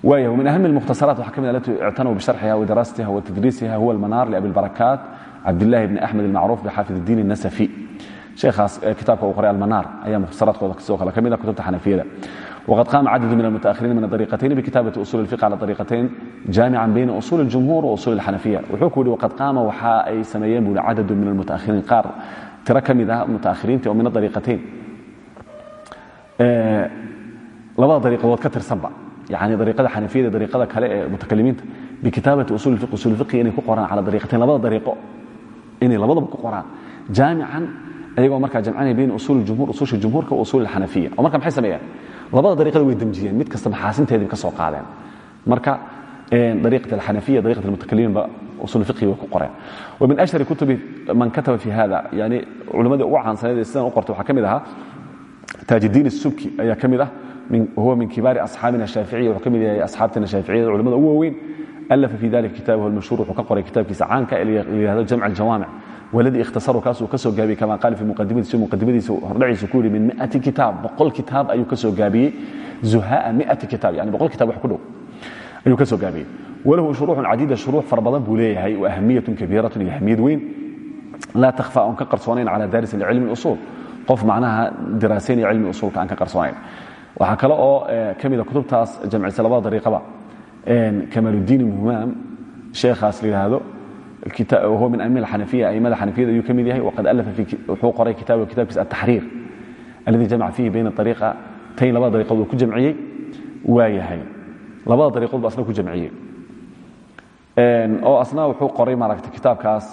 وايه ومن أهم المختصرات وحكمنا التي اعتنوا بشرحها ودراستها وتدريسها هو المنار لأبي البركات عبد الله بن أحمد المعروف بحافظ الدين النسفي شيخ كتاب وقرأ المنار أي مختصرات وكسوق كمية كتبت حنفية وقد قام عدد من المتأخرين من الطريقتين بكتابة أصول الفقه على طريقتين جامعا بين أصول الجمهور وأصول الحنفية وحكوا وقد قام وحا أي سميين عدد من المتأخرين قار tiro ka mid ah mutaakhiriinta oo min adariiqatayn labada dariiqadood ka tirsanba yani dariiqada xanafiyada dariiqada kale ee mutakalimiinta bikitaabati usul fiq usul fiqi inay ku qoraan cala dariiqatayn labada dariiqo inay labadaba ku qoraan jaamican ayagoo markaa jamcanaya bayn usul jumhur ususha jumhuurka wa usul labada dariiqada way damjiyeen. Mid kasta maxaasinteedii ka soo qaadeen. Marka dariiqat alxanafiya dariiqat almutakalimiin ba usul fiqhi way ku qoreen. Wa min ashhari kutubi man kataba fi hada yani culimadii ugu caansaneed ee sidan u qortay waxaa ka mid ahaa taajiddiin الsubki ayaa ka mid ah huwa min kibaari asxaabina shaaficiya wuxuu ka mid yahay asxaabtina shaaficiyada culimada alafa fi dalika kitaabahu almashhuur wuxuu ka qoray kitaabkiisa caanka ee la yihahdo jamc aljawaamic waladii ikhtasaru kaasuu ka soo kama qaala fi muqadimadiisa muqadimadiisa hordhaciisa ku yidhi min miati kitaab boqol kitaab ayuu ka soo zuhaa miati kitaab yani boqol kitaab wax ku dhow ayuu walahu shuruuxun cadiida shuruux fara badan wa ahamiyatun kabiiratun iyo ahamiyad weyn. Laa takhfa oon ka qarsoonayn cala daaris cilmi usuul. Qof macnaha diraasaynaya cilmi usuulka aan ka qarsoonayn waxaa kale oo ka mida kutubtaas jamcisa labada dariiqaba. Kamaaludiin muhmaam sheekhaas la yidhaahdo huwa min aimil xanafiya aimada xanafiyada ayuu ka mid yahay waqad alafa wuxuu qoray kitaabka kitabkiisa ataxriir alladii jamaca fiihi bayna ariiqatayn labada dariiqood uu ku jamciyey waa yahay labada dariiqood ba asna ku jamciyey oo asna wuxuu qoray maaragta kitaabkaas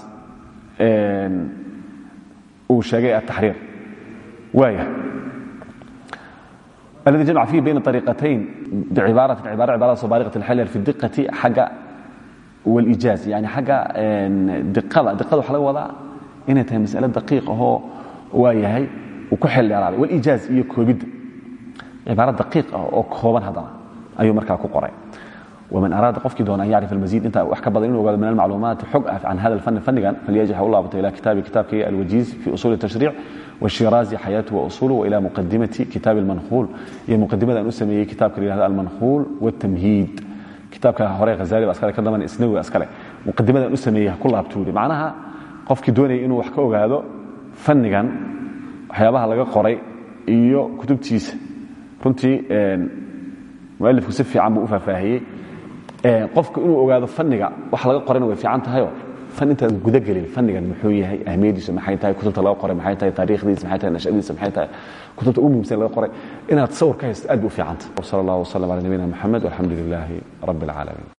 uu sheegay ataxriir waaya الذي جمع فيه بين الطريقتين بعبارة عبارة عبارة صبارقة الحلل في الدقة حق والإيجاز يعني حق دقة دقة وحلا وضع إنها تهي مسألة دقيقة هو وايهي وكحل إرادة والإيجاز هي كوبيد عبارة دقيقة أو كوبان هذا أيو مركا كقرأ ومن أراد قفك دون أن يعرف المزيد أنت وحكى بدلين وقال من المعلومات حق عن هذا الفن فنقا فليجي حول الله إلى كتاب كتابك الوجيز في أصول التشريع والشيرازي حياته وأصوله وإلى مقدمة كتاب المنخول هي مقدمة أن kitaabka hore hazali ba iskale ka damban isnawi ba iskale. Muqadimadan u sameeyey ku laabtuuri macnaha qofkii doonaya inuu wax ka ogaado fannigan waxyaabaha laga qoray iyo kutubtiisa. Runtii mualifku si fiican buu u faahfaahiyey. Qofka inuu ogaado fanniga wax laga qorayna way fiican tahayo fan intaad gudagelin fannigan muxuu yahay ahmiyadiisu maxay tahay kutubta laga qoray maxay tahay taariikhdiisa maxay tahay nashadiisa maxay tahay kutubta ugu muhiimsan laga qoray. Inaad sawir ka haysto aad bay u fiican tahay. Sal allah wasalam ala nabiyina moxamed walxamdu lilaahi rabbi alcaalamiin